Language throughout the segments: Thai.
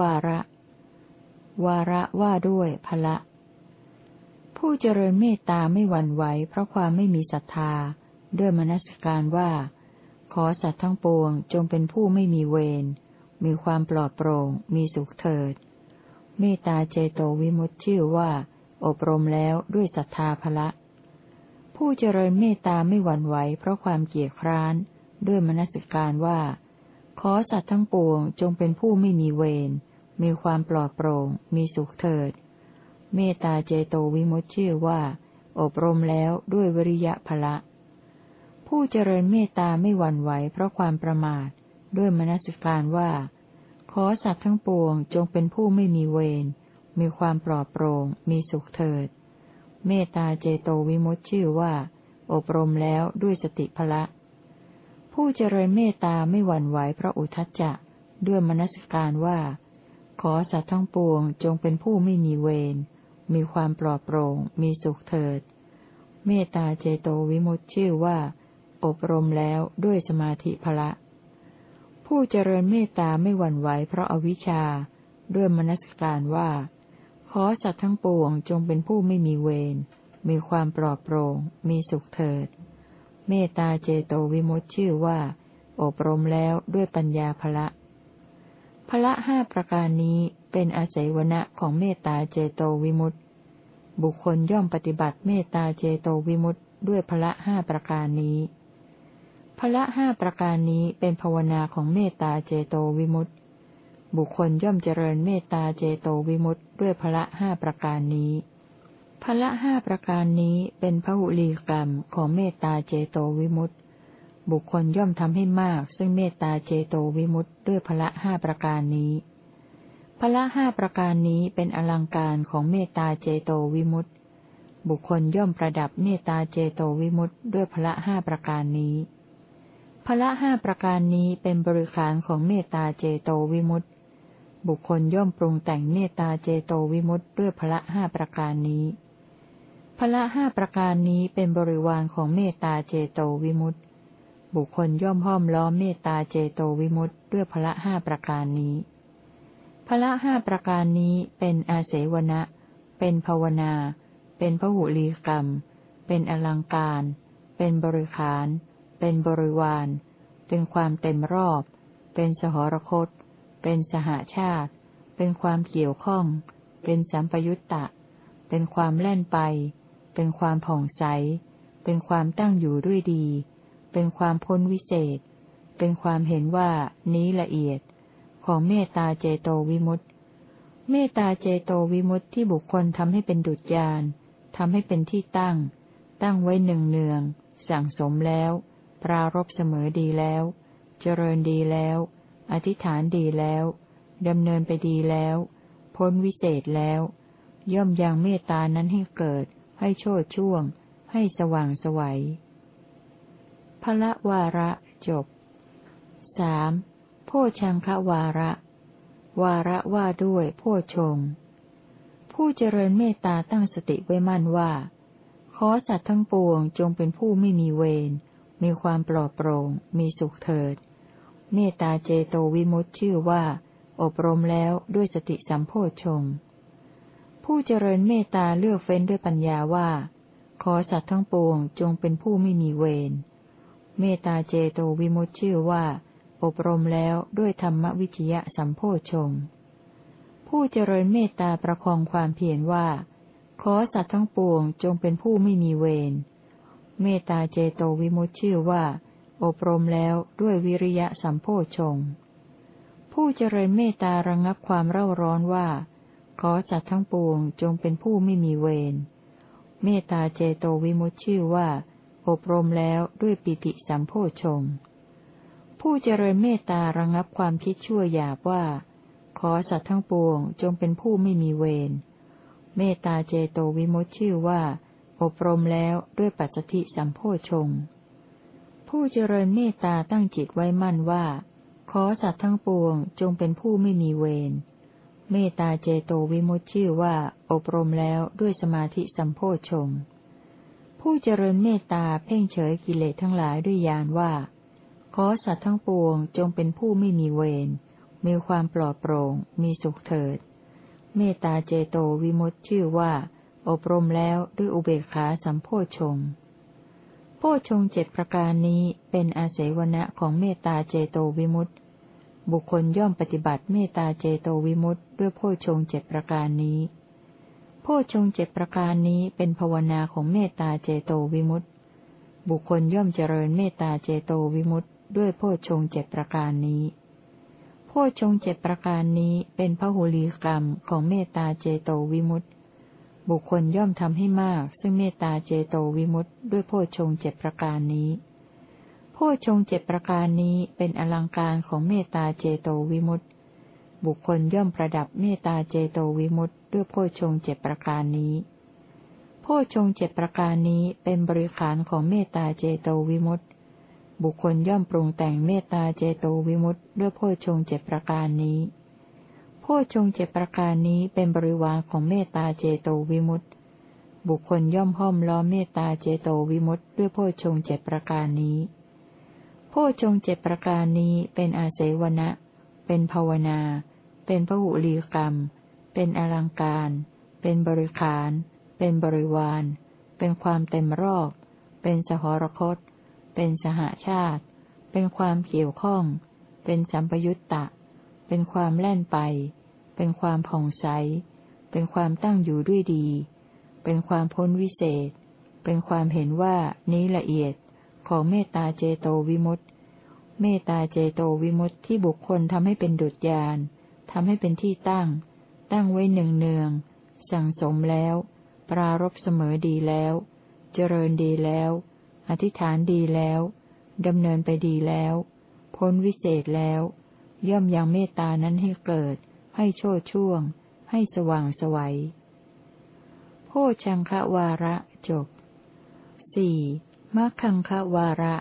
วาระ วาระว่าด้วยพละ ผู้เจริญเมตตาไม่หวั่นไหวเพราะความไม่มีศรัทธา ด้วยมนสการว่า ขอสัตว์ทั้งปวงจงเป็นผู้ไม่มีเวร มีความปลอดโปร่ง มีสุขเถิด เมตตาเจโตวิมุตชื่อว่า อบรมแล้วด้วยศรัทธาพละ ผู้เจริญเมตตาไม่หวั่นไหวเพราะความเกียดคร้าน ด้วยมนสการว่าขอสัตว์ทั้งปวงจงเป็นผู้ไม่มีเวร มีความปลอดโปร่ง มีสุขเถิด เมตตาเจโตวิมุตชื่อว่า อบรมแล้วด้วยวิริยะภละ ผู้เจริญเมตตาไม่หวั่นไหวเพราะความประมาท ด้วยมนสิการว่า ขอสัตว์ทั้งปวงจงเป็นผู้ไม่มีเวร มีความปลอดโปร่ง มีสุขเถิด เมตตาเจโตวิมุตชื่อว่า อบรมแล้วด้วยสติภละ ผู้เจริญเมตตาไม่หวั่นไหวเพราะอุทัจจะด้วยมนสการว่า อสัตว์ทั้งปวงจงเป็นผู้ไม่มีเวร มีความปลอดโปร่ง มีสุขเถิด เมตตาเจโตวิมุตชื่อว่า อบรมแล้วด้วยสมาธิภละ ผู้เจริญเมตตาไม่หวั่นไหวเพราะอวิชชา ด้วยมนสการว่า ขอสัตว์ทั้งปวงจงเป็นผู้ไม่มีเวร มีความปลอดโปร่ง มีสุขเถิด เมตตาเจโตวิมุตชื่อว่า อบรมแล้วด้วยปัญญาภละ ภละห้าประการนี้เป็นอาศัยวณะของเมตตาเจโตวิมุตติ บุคคลย่อมปฏิบัติเมตตาเจโตวิมุตติ ด้วยภละห้าประการนี้ภละห้าประการนี้เป็นภาวนาของเมตตาเจโตวิมุตติ บุคคลย่อมเจริญเมตตาเจโตวิมุตติ ด้วยภละห้าประการนี้พละห้าประการนี้เป็นพหุลีกรรมของเมตตาเจโตวิมุตติ บุคคลย่อมทำให้มาก ซึ่งเมตตาเจโตวิมุตติด้วยพละห้าประการนี้พละห้าประการนี้เป็นอลังการของเมตตาเจโตวิมุตติบุคคลย่อมประดับเมตตาเจโตวิมุตติด้วยพละห้าประการนี้พละห้าประการนี้เป็นบริขารของเมตตาเจโตวิมุตติบุคคลย่อมปรุงแต่งเมตตาเจโตวิมุตติด้วยพละห้าประการนี้พละห้าประการนี้เป็นบริวารของเมตตาเจโตวิมุตติ บุคคลย่อมห้อมล้อมเมตตาเจโตวิมุตติด้วยพละห้าประการนี้พละห้าประการนี้เป็นอาเสวนะ เป็นภาวนา เป็นพหุลีกรรม เป็นอลังการ เป็นบริขาร เป็นบริวาร เป็นความเต็มรอบ เป็นสหรคต เป็นสหาชาติ เป็นความเกี่ยวข้อง เป็นสัมปยุตตะ เป็นความแล่นไป เป็นความผ่องใส เป็นความตั้งอยู่ด้วยดี เป็นความพ้นวิเศษ เป็นความเห็นว่านี้ละเอียด ของเมตตาเจโตวิมุตติ เมตตาเจโตวิมุตติที่บุคคลทำให้เป็นดุจยานทำให้เป็นที่ตั้ง ตั้งไว้หนึ่งเนือง สั่งสมแล้ว ปรารบเสมอดีแล้ว เจริญดีแล้ว อธิษฐานดีแล้วดำเนินไปดีแล้ว พ้นวิเศษแล้ว ย่อมยังเมตตานั้นให้เกิด ให้โชดช่วง ให้สว่างสวัย พละวาระจบสามโพชังควาระ วาระว่าด้วยโพชง ผู้เจริญเมตตาตั้งสติไว้มั่นว่า ขอสัตว์ทั้งปวงจงเป็นผู้ไม่มีเวร มีความปลอดโปร่ง มีสุขเถิด เมตตาเจโตวิมุตชื่อว่า อบรมแล้วด้วยสติสัมโพชง ผู้เจริญเมตตาเลือกเฟ้นด้วยปัญญาว่า ขอสัตว์ทั้งปวงจงเป็นผู้ไม่มีเวร เมตตาเจโตวิมุตชื่อว่า อบรมแล้วด้วยธรรมวิทยะสัมโพชง ผู้เจริญเมตตาประคองความเพียรว่า ขอสัตว์ทั้งปวงจงเป็นผู้ไม่มีเวร เมตตาเจโตวิมุตชื่อว่า อบรมแล้วด้วยวิริยะสัมโพชง ผู้เจริญเมตตาระงงับความเร่าร้อนว่า ขอสัตว์ทั้งปวงจงเป็นผู้ไม่มีเวร เมตตาเจโตวิมุตชื่อว่า อบรมแล้วด้วยปิติสัมโพชง ผู้เจริญเมตตาระงับความคิดชั่วหยาบว่า ขอสัตว์ทั้งปวงจงเป็นผู้ไม่มีเวร เมตตาเจโตวิมุตชื่อว่า อบรมแล้วด้วยปัจจติสัมโพชง ผู้เจริญเมตตาตั้งจิตไว้มั่นว่า ขอสัตว์ทั้งปวงจงเป็นผู้ไม่มีเวร เมตตาเจโตวิมุตชื่อว่า อบรมแล้วด้วยสมาธิสัมโพชง์ ผู้เจริญเมตตาเพ่งเฉยกิเลสทั้งหลายด้วยญาณว่า ขอสัตว์ทั้งปวงจงเป็นผู้ไม่มีเวร มีความปลอดโปร่ง มีสุขเถิด เมตตาเจโตวิมุตชื่อว่า อบรมแล้วด้วยอุเบกขาสัมโพชงโพชงเจ็ดประการนี้เป็นอาศัยวณะของเมตตาเจโตวิมุตบุคคลย่อมปฏิบัติเมตตาเจโตวิมุตด้วยโพชงเจ็ดประการนี้ โพชงเจ็ดประการนี้เป็นภาวนาของเมตตาเจโตวิมุตต์บุคคลย่อมเจริญเมตตาเจโตวิมุตต์ด้วยโพชงเจ็ดประการนี้โพชงเจ็ดประการนี้เป็นพหุลีกรรมของเมตตาเจโตวิมุตต์บุคคลย่อมทำให้มาก ซึ่งเมตตาเจโตวิมุตต์ด้วยโพชงเจ็ดประการนี้โพชงเจ็ดประการนี้เป็นอลังการของเมตตาเจโตวิมุตติ บุคคลย่อมประดับเมตตาเจโตวิมุตติด้วยโพชงเจ็ดประการนี้ โพชงเจ็ดประการนี้เป็นบริขารของเมตตาเจโตวิมุตติ บุคคลย่อมปรุงแต่งเมตตาเจโตวิมุตติ ด้วยโพชงเจ็ดประการนี้โพชงเจ็ดประการนี้เป็นบริวารของเมตตาเจโตวิมุตติ บุคคลย่อมห้อมล้อมเมตตาเจโตวิมุตติ ด้วยโพชงเจ็ดประการนี้พชงเจ็ดประการนี้เป็นอาศัยวนะเป็นภาวนา เป็นพหุลีกรรม เป็นอลังการ เป็นบริขาร เป็นบริวาร เป็นความเต็มรอบ เป็นสหรคต เป็นสหาชาติ เป็นความเกี่ยวข้อง เป็นสัมปยุตตะ เป็นความแล่นไป เป็นความผ่องใส เป็นความตั้งอยู่ด้วยดี เป็นความพ้นวิเศษ เป็นความเห็นว่านี้ละเอียดของเมตตาเจโตวิมุตติ เมตตาเจโตวิมุตติที่บุคคลทำให้เป็นดุจยานทำให้เป็นที่ตั้ง ตั้งไว้หนึ่งเนือง สั่งสมแล้ว ปรารบเสมอดีแล้ว เจริญดีแล้ว อธิษฐานดีแล้วดำเนินไปดีแล้ว พ้นวิเศษแล้ว ย่อมยังเมตตานั้นให้เกิด ให้โชดช่วง ให้สว่างสวัยโพชังควาระจบสี่มัคคังควาระ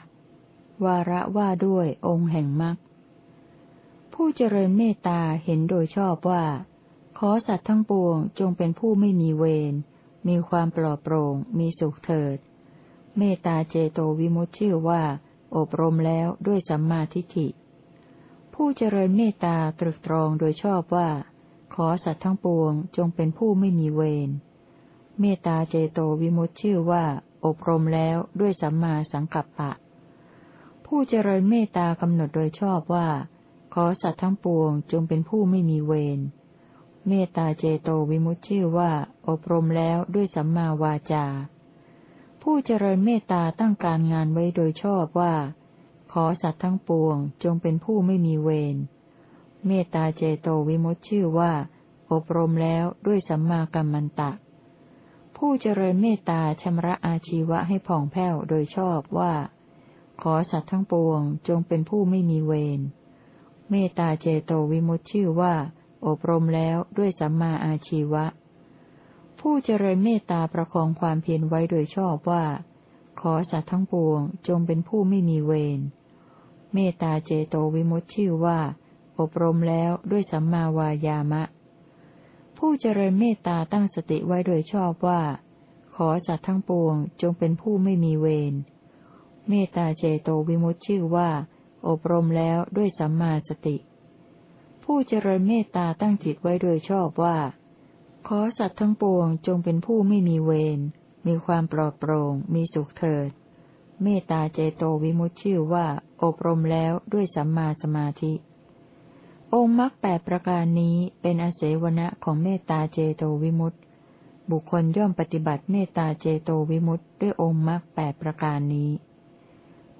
วาระว่าด้วยองค์แห่งมรรคผู้เจริญเมตตาเห็นโดยชอบว่า ขอสัตว์ทั้งปวงจงเป็นผู้ไม่มีเวร มีความปลอดโปร่ง มีสุขเถิด เมตตาเจโตวิมุตชื่อว่า อบรมแล้วด้วยสัมมาทิฏฐิ ผู้เจริญเมตตาตรึกตรองโดยชอบว่า ขอสัตว์ทั้งปวงจงเป็นผู้ไม่มีเวร เมตตาเจโตวิมุตชื่อว่า อบรมแล้วด้วยสัมมาสังกัปปะ ผู้เจริญเมตตากำหนดโดยชอบว่า ขอสัตว์ทั้งปวงจงเป็นผู้ไม่มีเวร เมตตาเจโตวิมุตชื่อว่า อบรมแล้วด้วยสัมมาวาจา ผู้เจริญเมตตาตั้งการงานไว้โดยชอบว่า ขอสัตว์ทั้งปวงจงเป็นผู้ไม่มีเวร เมตตาเจโตวิมุตชื่อว่า อบรมแล้วด้วยสัมมากัมมันตะ ผู้เจริญเมตตาชำระอาชีวะให้ผ่องแผ้วโดยชอบว่า ขอสัตว์ทั้งปวงจงเป็นผู้ไม่มีเวร เมตตาเจโตวิมุตชื่อว่า อบรมแล้วด้วยสัมมาอาชีวะ ผู้เจริญเมตตาประคองความเพียรไว้โดยชอบว่า ขอสัตว์ทั้งปวงจงเป็นผู้ไม่มีเวร เมตตาเจโตวิมุตชื่อว่า อบรมแล้วด้วยสัมมาวายามะ ผู้เจริญเมตตาตั้งสติไว้โดยชอบว่า ขอสัตว์ทั้งปวงจงเป็นผู้ไม่มีเวร เมตตาเจโตวิมุตชื่อว่า อบรมแล้วด้วยสัมมาสติ ผู้เจริญเมตตาตั้งจิตไว้โดยชอบว่า ขอสัตว์ทั้งปวงจงเป็นผู้ไม่มีเวร มีความปลอดโปร่ง มีสุขเถิด เมตตาเจโตวิมุตชื่อว่า อบรมแล้วด้วยสัมมาสมาธิ องค์มรรคแปดประการนี้เป็นอาศัยวณะของเมตตาเจโตวิมุตติ บุคคลย่อมปฏิบัติเมตตาเจโตวิมุตติด้วยองค์มรรคแปดประการนี้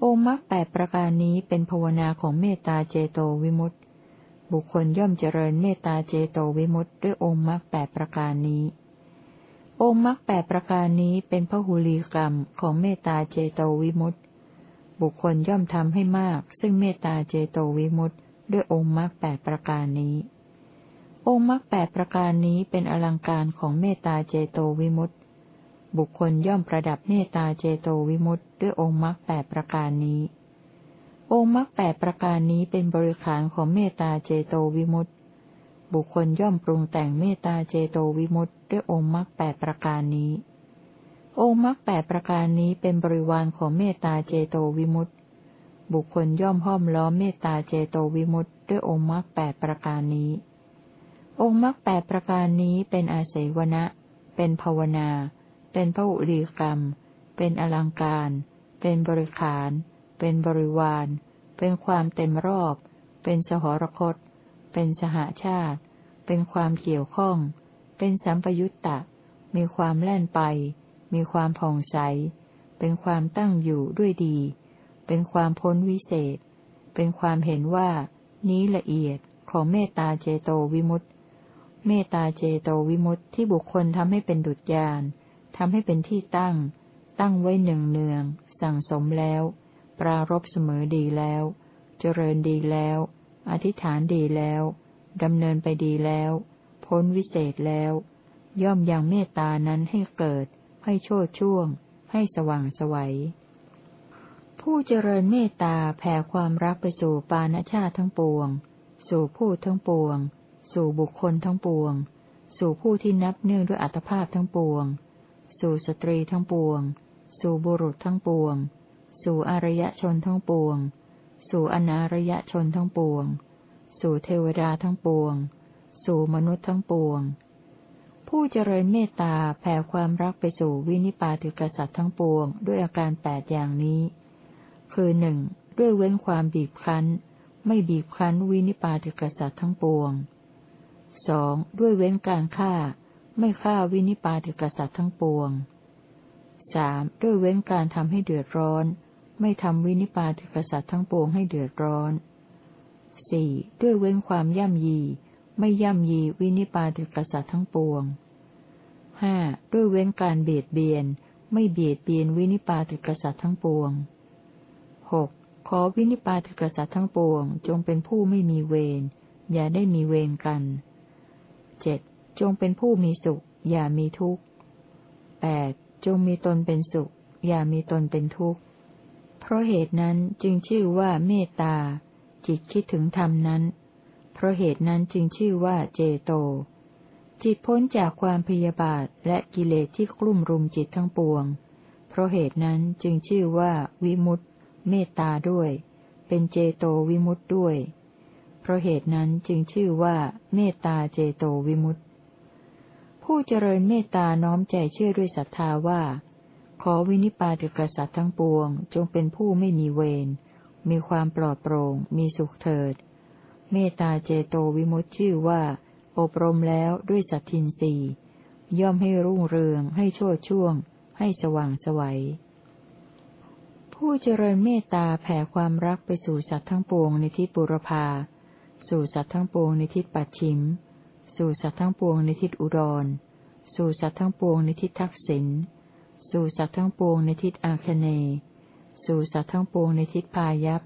องค์มรรคแปดประการนี้เป็นภาวนาของเมตตาเจโตวิมุตติ บุคคลย่อมเจริญเมตตาเจโตวิมุตติด้วยองค์มรรคแปดประการนี้ องค์มรรคแปดประการนี้เป็นพหุลีกรรมของเมตตาเจโตวิมุตติบุคคลย่อมทำให้มาก ซึ่งเมตตาเจโตวิมุตติด้วยองค์มรรคแปดประการนี้ องค์มรรคแปดประการนี้เป็นอลังการของเมตตาเจโตวิมุตติบุคคลย่อมประดับเมตตาเจโตวิมุตติด้วยองค์มรรคแปดประการนี้ องค์มรรคแปดประการนี้เป็นบริขารของเมตตาเจโตวิมุตติ บุคคลย่อมปรุงแต่งเมตตาเจโตวิมุตติด้วยองค์มรรคแปดประการนี้ องค์มรรคแปดประการนี้เป็นบริวารของเมตตาเจโตวิมุตติ บุคคลย่อมห้อมล้อมเมตตาเจโตวิมุตต์ด้วยองค์มรรคแปดประการนี้ องค์มรรคแปดประการนี้เป็นอาศัยวนะ เป็นภาวนา เป็นพระอุรีกรรม เป็นอลังการ เป็นบริขาร เป็นบริวาร เป็นความเต็มรอบ เป็นสหรคต เป็นสหาชาติ เป็นความเกี่ยวข้อง เป็นสัมปยุตตะ มีความแล่นไป มีความผ่องใส เป็นความตั้งอยู่ด้วยดี เป็นความพ้นวิเศษ เป็นความเห็นว่า นี้ละเอียดของเมตตาเจโตวิมุตติ เมตตาเจโตวิมุตติที่บุคคลทำให้เป็นดุจยานทำให้เป็นที่ตั้ง ตั้งไว้หนึ่งเนือง สั่งสมแล้ว ปรารบเสมอดีแล้ว เจริญดีแล้ว อธิษฐานดีแล้ว ดำเนินไปดีแล้ว พ้นวิเศษแล้ว ย่อมยังเมตตานั้นให้เกิด ให้โชดช่วง ให้สว่างสวัย ผู้เจริญเมตตาแผ่ความรักไปสู่ปานชาติทั้งปวง สู่ผู้ทั้งปวง สู่บุคคลทั้งปวง สู่ผู้ที่นับเนื่องด้วยอัตภาพทั้งปวง สู่สตรีทั้งปวง สู่บุรุษทั้งปวง สู่อารยชนทั้งปวง สู่อนารยชนทั้งปวง สู่เทวดาทั้งปวง สู่มนุษย์ทั้งปวง ผู้เจริญเมตตาแผ่ความรักไปสู่วินิปาติกษัตริย์ทั้งปวง ด้วยอาการแปดอย่างนี้ คือหนึ่งด้วยเว้นความบีบคั้น ไม่บีบคั้นวินิปาติกษัตริย์ทั้งปวงสองด้วยเว้นการฆ่า ไม่ฆ่าวินิปาติกษัตริย์ทั้งปวงสามด้วยเว้นการทำให้เดือดร้อน ไม่ทำวินิปาติกษัตริย์ทั้งปวงให้เดือดร้อนสี่ด้วยเว้นความย่ำยี ไม่ย่ำยีวินิปาติกษัตริย์ทั้งปวงห้าด้วยเว้นการเบียดเบียน ไม่เบียดเบียนวินิปาติกษัตริย์ทั้งปวงหกขอวินิปาติกษัตริย์ทั้งปวง จงเป็นผู้ไม่มีเวรอย่าได้มีเวรกันเจ็ดจงเป็นผู้มีสุข อย่ามีทุกข์แปดจงมีตนเป็นสุข อย่ามีตนเป็นทุกข์ เพราะเหตุนั้นจึงชื่อว่าเมตตา จิตคิดถึงธรรมนั้น เพราะเหตุนั้นจึงชื่อว่าเจโต จิตพ้นจากความพยาบาทและกิเลสที่กลุ่มรุมจิตทั้งปวง เพราะเหตุนั้นจึงชื่อว่าวิมุตตเมตตาด้วย เป็นเจโตวิมุตตด้วย เพราะเหตุนั้นจึงชื่อว่าเมตตาเจโตวิมุตติ ผู้เจริญเมตตาน้อมใจเชื่อด้วยศรัทธาว่า อวินิปาติกษัตริย์ทั้งปวง จงเป็นผู้ไม่มีเวร มีความปลอดโปร่ง มีสุขเถิด เมตตาเจโตวิมุตติชื่อว่า อบรมแล้วด้วยสัตทินรีย่อมให้รุ่งเรือง ให้โชดช่วง ให้สว่างสวัย ผู้เจริญเมตตาแผ่ความรักไปสู่สัตว์ทั้งปวงในทิศบุรพา สู่สัตว์ทั้งปวงในทิศปัจฉิม สู่สัตว์ทั้งปวงในทิศอุดร สู่สัตว์ทั้งปวงในทิศทักษิณ สู่สัตว์ทั้งปวงในทิศอาคเน สู่สัตว์ทั้งปวงในทิศพายัพ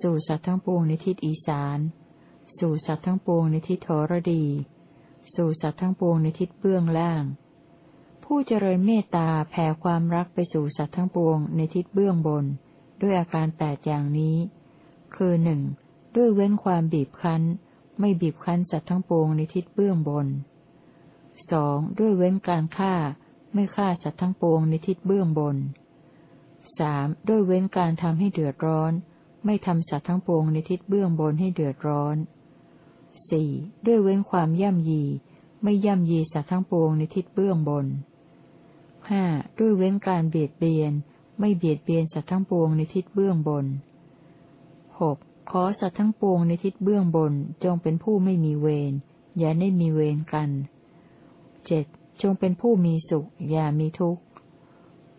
สู่สัตว์ทั้งปวงในทิศอีสาน สู่สัตว์ทั้งปวงในทิศทรดี สู่สัตว์ทั้งปวงในทิศเบื้องล่าง ผู้เจริญเมตตาแผ่ความรักไปสู่สัตว์ทั้งปวงในทิศเบื้องบน ด้วยอาการแปดอย่างนี้ คือหนึ่งด้วยเว้นความบีบคั้น ไม่บีบคั้นสัตว์ทั้งปวงในทิศเบื้องบนสองด้วยเว้นการฆ่า ไม่ฆ่าสัตว์ทั้งปวงในทิศเบื้องบนสามด้วยเว้นการทำให้เดือดร้อน ไม่ทำสัตว์ทั้งปวงในทิศเบื้องบนให้เดือดร้อนสี่ด้วยเว้นความย่ำยี ไม่ย่ำยีสัตว์ทั้งปวงในทิศเบื้องบนห้าด้วยเว้นการเบียดเบียน ไม่เบียดเบียนสัตว์ทั้งปวงในทิศเบื้องบนหกขอสัตว์ทั้งปวงในทิศเบื้องบนจงเป็นผู้ไม่มีเวรอย่าได้มีเวรกันเจ็ด จงเป็นผู้มีสุข อย่ามีทุกข์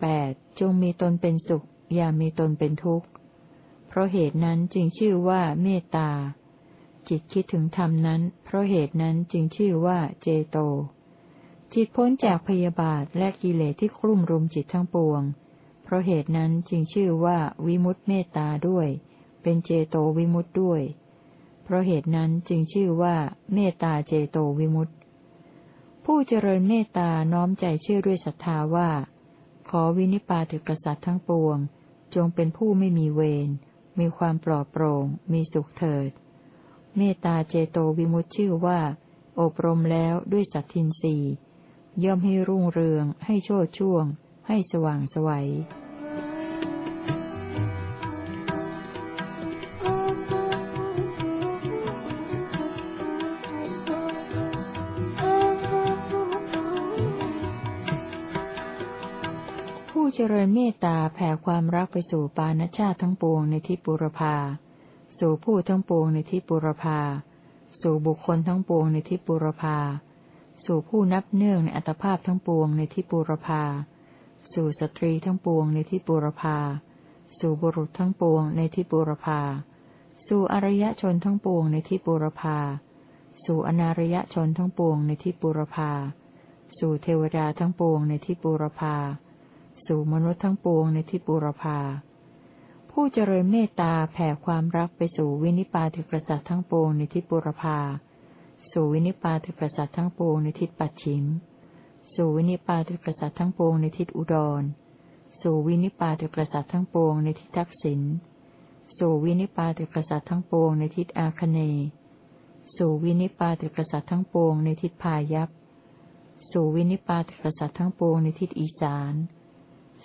แปดจงมีตนเป็นสุข อย่ามีตนเป็นทุกข์ เพราะเหตุนั้นจึงชื่อว่าเมตตา จิตคิดถึงธรรมนั้น เพราะเหตุนั้นจึงชื่อว่าเจโต จิตพ้นจากพยาบาทและกิเลสที่คลุ่มรุมจิตทั้งปวง เพราะเหตุนั้นจึงชื่อว่าวิมุตตเมตตาด้วย เป็นเจโตวิมุตต์ด้วย เพราะเหตุนั้นจึงชื่อว่าเมตตาเจโตวิมุตต ผู้เจริญเมตตาน้อมใจเชื่อด้วยศรัทธาว่า ขอวินิปาถึกษัตริย์ทั้งปวง จงเป็นผู้ไม่มีเวร มีความปลอดโปร่ง มีสุขเถิด เมตตาเจโตวิมุตชื่อว่า อบรมแล้วด้วยสัตทินรีย่อมให้รุ่งเรือง ให้โชดช่วง ให้สว่างสวัย เจริญเมตตาแผ่ความรักไปสู่ปานชาติทั้งปวงในทิปุรพาสู่ผู้ทั้งปวงในทิปุรพาสู่บุคคลทั้งปวงในทิปุรพาสู่ผู้นับเนื่องในอัตภาพทั้งปวงในทิปุรพาสู่สตรีทั้งปวงในทิปุรพาสู่บุรุษทั้งปวงในทิปุรพาสู่อริยชนทั้งปวงในทิปุรพาสู่อนารยชนทั้งปวงในทิปุรพาสู่เทวดาทั้งปวงในทิปุรพา สู่มนุษย์ทั้งปวงในทิปุรพาผู้เจริญเมตตาแผ่ความรักไปสู่วินิปาติกษัตริย์ทั้งปวงในทิปุรพาสู่วินิปาติกษัตริย์ทั้งปวงในทิศปัจฉิม สู่วินิปาติกษัตริย์ทั้งปวงในทิศอุดร สู่วินิปาติกษัตริย์ทั้งปวงในทิศทักษิณ สู่วินิปาติกษัตริย์ทั้งปวงในทิศอาคเนยสู่วินิปาติกษัตริย์ทั้งปวงในทิศพายัพสู่วินิปาติกษัตริย์ทั้งปวงในทิศอีสาน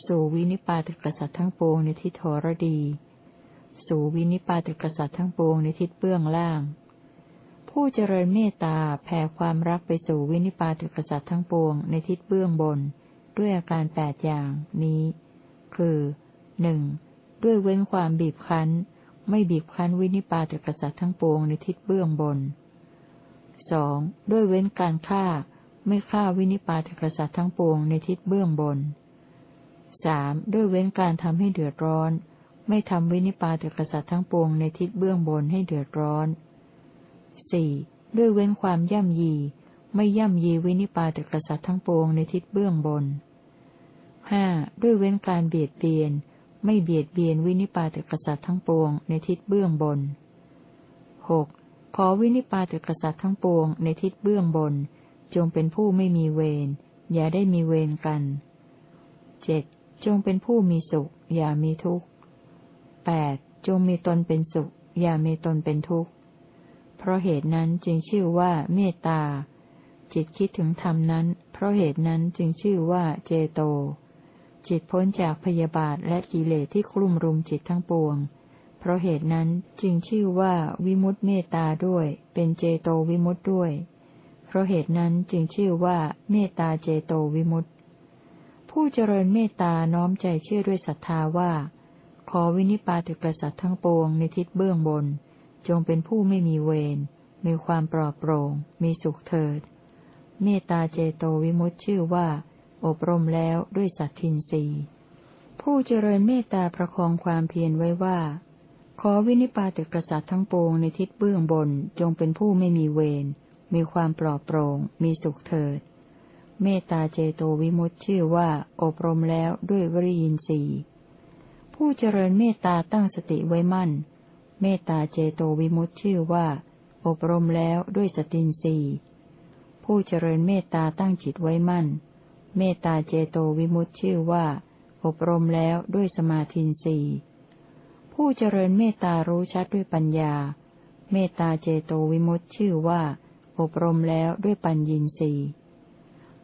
สู่วินิปาติกษัตริย์ทั้งปวงในทิศทรดี สู่วินิปาติกษัตริย์ทั้งปวงในทิศเบื้องล่าง ผู้เจริญเมตตาแผ่ความรักไปสู่วินิปาติกษัตริย์ทั้งปวงในทิศเบื้องบน ด้วยอาการแปดอย่างนี้ คือหนึ่งด้วยเว้นความบีบคั้น ไม่บีบคั้นวินิปาติกษัตริย์ทั้งปวงในทิศเบื้องบนสองด้วยเว้นการฆ่า ไม่ฆ่าวินิปาติกษัตริย์ทั้งปวงในทิศเบื้องบน สามด้วยเว้นการทำให้เดือดร้อน ไม่ทำวินิปาตกษัตริย์ทั้งปวงในทิศเบื้องบนให้เดือดร้อนสี่ด้วยเว้นความย่ำยี ไม่ย่ำยีวินิปาตกษัตริย์ทั้งปวงในทิศเบื้องบนห้าด้วยเว้นการเบียดเบียน ไม่เบียดเบียนวินิปาตกษัตริย์ทั้งปวงในทิศเบื้องบนหกขอวินิปาตกษัตริย์ทั้งปวงในทิศเบื้องบน จงเป็นผู้ไม่มีเวรอย่าได้มีเวรกันเจ็ด จงเป็นผู้มีสุข อย่ามีทุกข์แปดจงมีตนเป็นสุข อย่ามีตนเป็นทุกข์ เพราะเหตุนั้นจึงชื่อว่าเมตตา จิตคิดถึงธรรมนั้น เพราะเหตุนั้นจึงชื่อว่าเจโต จิตพ้นจากพยาบาทและกิเลสที่คลุมรุมจิตทั้งปวง เพราะเหตุนั้นจึงชื่อว่าวิมุตเมตตาด้วย เป็นเจโตวิมุตด้วย เพราะเหตุนั้นจึงชื่อว่าเมตตาเจโตวิมุต ผู้เจริญเมตตาน้อมใจเชื่อด้วยศรัทธาว่า ขอวินิปาติกษัตริย์ทั้งปวงในทิศเบื้องบน จงเป็นผู้ไม่มีเวร มีความปลอดโปร่ง มีสุขเถิด เมตตาเจโตวิมุตชื่อว่า อบรมแล้วด้วยสัตทินรีผู้เจริญเมตตาประคองความเพียรไว้ว่า ขอวินิปาติกษัตริย์ทั้งปวงในทิศเบื้องบน จงเป็นผู้ไม่มีเวร มีความปลอดโปร่ง มีสุขเถิด เมตตาเจโตวิมุตชื่อว่า อบรมแล้วด้วยวริยินทรีผู้เจริญเมตตาตั้งสติไว้มั่น เมตตาเจโตวิมุตชื่อว่า อบรมแล้วด้วยสตินรีผู้เจริญเมตตาตั้งจิตไว้มั่น เมตตาเจโตวิมุตชื่อว่า อบรมแล้วด้วยสมาธินีผู้เจริญเมตตารู้ชัดด้วยปัญญา เมตตาเจโตวิมุตชื่อว่า อบรมแล้วด้วยปัญญินรี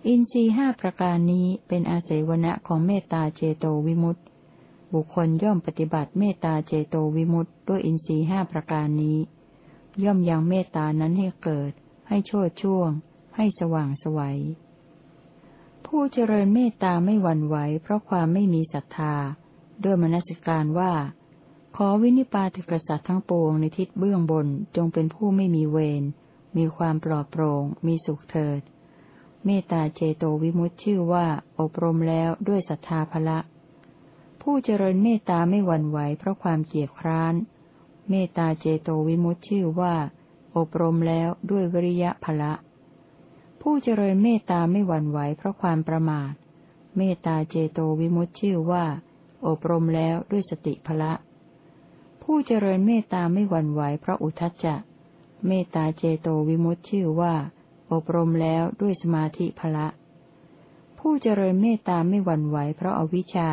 อินทรีห้าประการนี้เป็นอาศัยวณะของเมตตาเจโตวิมุตตบุคคลย่อมปฏิบัติเมตตาเจโตวิมุตตด้วยอินทรีห้าประการนี้ ย่อมยังเมตตานั้นให้เกิด ให้โชดช่วง ให้สว่างสวัย ผู้เจริญเมตตาไม่หวั่นไหวเพราะความไม่มีศรัทธา ด้วยมนสิการว่า ขอวินิปาติกษัตริย์ทั้งปวงในทิศเบื้องบนจงเป็นผู้ไม่มีเวรมีความปลอดโปร่งมีสุขเถิด เมตตาเจโตวิมุตชื่อว่า อบรมแล้วด้วยศรัทธาภละ ผู้เจริญเมตตาไม่หวั่นไหวเพราะความเกียดคร้าน เมตตาเจโตวิมุตชื่อว่า อบรมแล้วด้วยวิริยะภละ ผู้เจริญเมตตาไม่หวั่นไหวเพราะความประมาท เมตตาเจโตวิมุตชื่อว่า อบรมแล้วด้วยสติพละ ผู้เจริญเมตตาไม่หวั่นไหวเพราะอุทจจะ เมตตาเจโตวิมุตชื่อว่า อบรมแล้วด้วยสมาธิพละ ผู้เจริญเมตตาไม่หวั่นไหวเพราะอวิชชา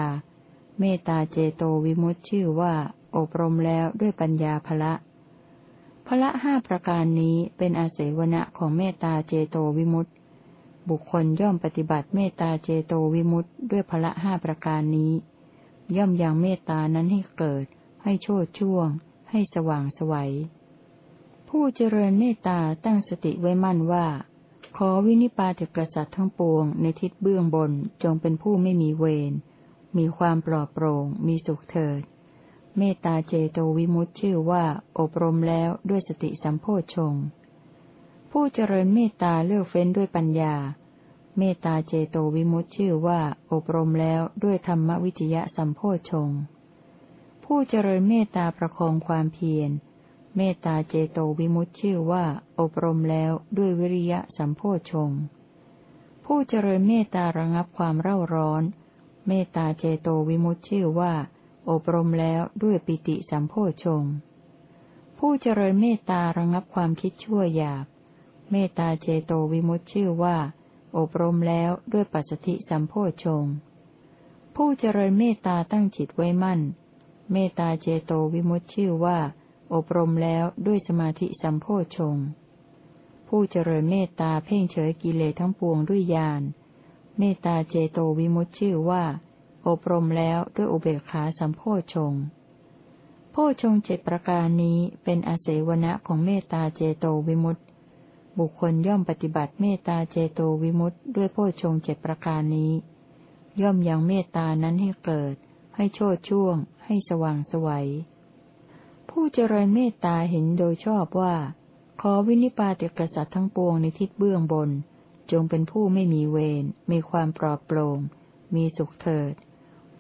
เมตตาเจโตวิมุตชื่อว่า อบรมแล้วด้วยปัญญาพละพละห้าประการนี้เป็นอาศัยวณะของเมตตาเจโตวิมุตติ บุคคลย่อมปฏิบัติเมตตาเจโตวิมุตติด้วยพละห้าประการนี้ ย่อมยังเมตตานั้นให้เกิด ให้โชดช่วง ให้สว่างสวัย ผู้เจริญเมตตาตั้งสติไว้มั่นว่า ขอวินิปาตกษัตริย์ทั้งปวงในทิศเบื้องบนจงเป็นผู้ไม่มีเวร มีความปลอดโปร่ง มีสุขเถิด เมตตาเจโตวิมุตชื่อว่า อบรมแล้วด้วยสติสัมโพชงผู้เจริญเมตตาเลือกเฟ้นด้วยปัญญา เมตตาเจโตวิมุตชื่อว่า อบรมแล้วด้วยธรรมวิจยะสัมโพชงผู้เจริญเมตตาประคองความเพียร เมตตาเจโตวิมุตชื่อว่า อบรมแล้วด้วยวิริยะสัมโพชง ผู้เจริญเมตตาระงับความเร่าร้อน เมตตาเจโตวิมุตชื่อว่า อบรมแล้วด้วยปิติสัมโพชง ผู้เจริญเมตตาระงับความคิดชั่วหยาบ เมตตาเจโตวิมุตชื่อว่า อบรมแล้วด้วยปัสสติสัมโพชง ผู้เจริญเมตตาตั้งจิตไว้มั่น เมตตาเจโตวิมุตชื่อว่า อบรมแล้วด้วยสมาธิสัมโพชง ผู้เจริญเมตตาเพ่งเฉยกิเลสทั้งปวงด้วยญาณ เมตตาเจโตวิมุตชื่อว่า อบรมแล้วด้วยอุเบกขาสัมโพชงโพชงเจ็ดประการนี้เป็นอาเสวนะของเมตตาเจโตวิมุตบุคคลย่อมปฏิบัติเมตตาเจโตวิมุตด้วยโพชงเจ็ดประการนี้ ย่อมยังเมตตานั้นให้เกิด ให้โชดช่วง ให้สว่างสวัย ผู้เจริญเมตตาเห็นโดยชอบว่า ขอวินิปาติกษัตริย์ทั้งปวงในทิศเบื้องบน จงเป็นผู้ไม่มีเวรมีความปลอดโปร่งมีสุขเถิด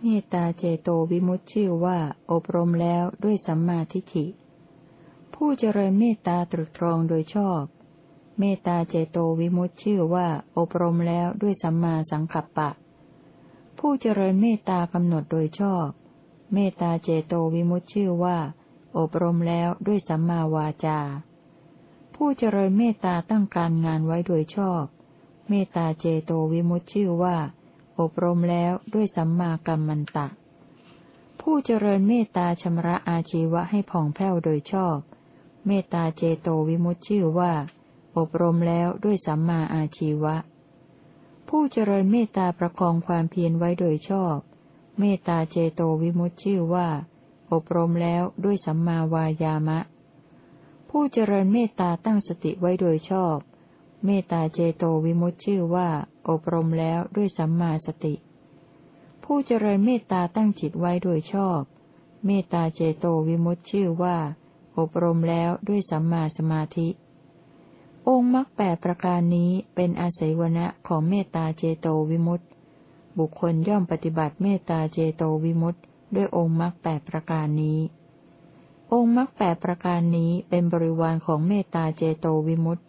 เมตตาเจโตวิมุตชื่อว่าอบรมแล้วด้วยสัมมาทิฏฐิ ผู้เจริญเมตตาตรึกตรองโดยชอบ เมตตาเจโตวิมุตชื่อว่าอบรมแล้วด้วยสัมมาสังกัปปะ ผู้เจริญเมตตากำหนดโดยชอบ เมตตาเจโตวิมุตชื่อว่า อบรมแล้วด้วยสัมมาวาจา ผู้เจริญเมตตาตั้งการงานไว้โดยชอบ เมตตาเจโตวิมุตชื่อว่า อบรมแล้วด้วยสัมมากัมมันตะ ผู้เจริญเมตตาชำระอาชีวะให้ผ่องแผ้วโดยชอบ เมตตาเจโตวิมุตชื่อว่า อบรมแล้วด้วยสัมมาอาชีวะ ผู้เจริญเมตตาประคองความเพียรไว้โดยชอบ เมตตาเจโตวิมุตชื่อว่า อบรมแล้วด้วยสัมมาวายามะ ผู้เจริญเมตตาตั้งสติไว้โดยชอบ เมตตาเจโตวิมุตชื่อว่า อบรมแล้วด้วยสัมมาสติ ผู้เจริญเมตตาตั้งจิตไว้โดยชอบ เมตตาเจโตวิมุตชื่อว่า อบรมแล้วด้วยสัมมาสมาธิ องค์มรรคแปประการนี้เป็นอาศัยวณะของเมตตาเจโตวิมุตติบุคคลย่อมปฏิบัติเมตตาเจโตวิมุตติ ด้วยองค์มรรคแปดประการนี้ องค์มรรคแปดประการนี้เป็นบริวารของเมตตาเจโตวิมุตติ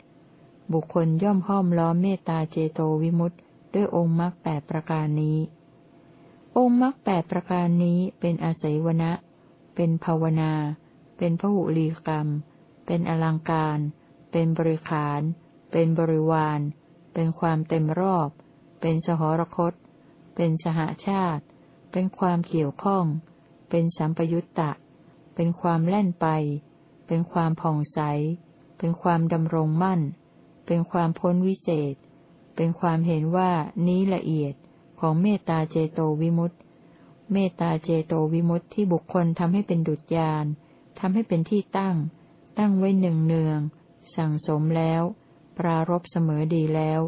บุคคลย่อมห้อมล้อมเมตตาเจโตวิมุตต์ด้วยองค์มรรคแปดประการนี้ องค์มรรคแปดประการนี้เป็นอาศัยวนะ เป็นภาวนา เป็นพหุลีกรรม เป็นอลังการ เป็นบริขาร เป็นบริวาร เป็นความเต็มรอบ เป็นสหรคต เป็นสหชาติ เป็นความเกี่ยวข้อง เป็นสัมปยุตตะ เป็นความแล่นไป เป็นความผ่องใส เป็นความดำรงมั่น เป็นความพ้นวิเศษ เป็นความเห็นว่านี้ละเอียดของเมตตาเจโตวิมุตติเมตตาเจโตวิมุตติที่บุคคลทำให้เป็นดุจยานทำให้เป็นที่ตั้ง ตั้งไว้หนึ่งเนือง สั่งสมแล้ว ปรารบเสมอดีแล้ว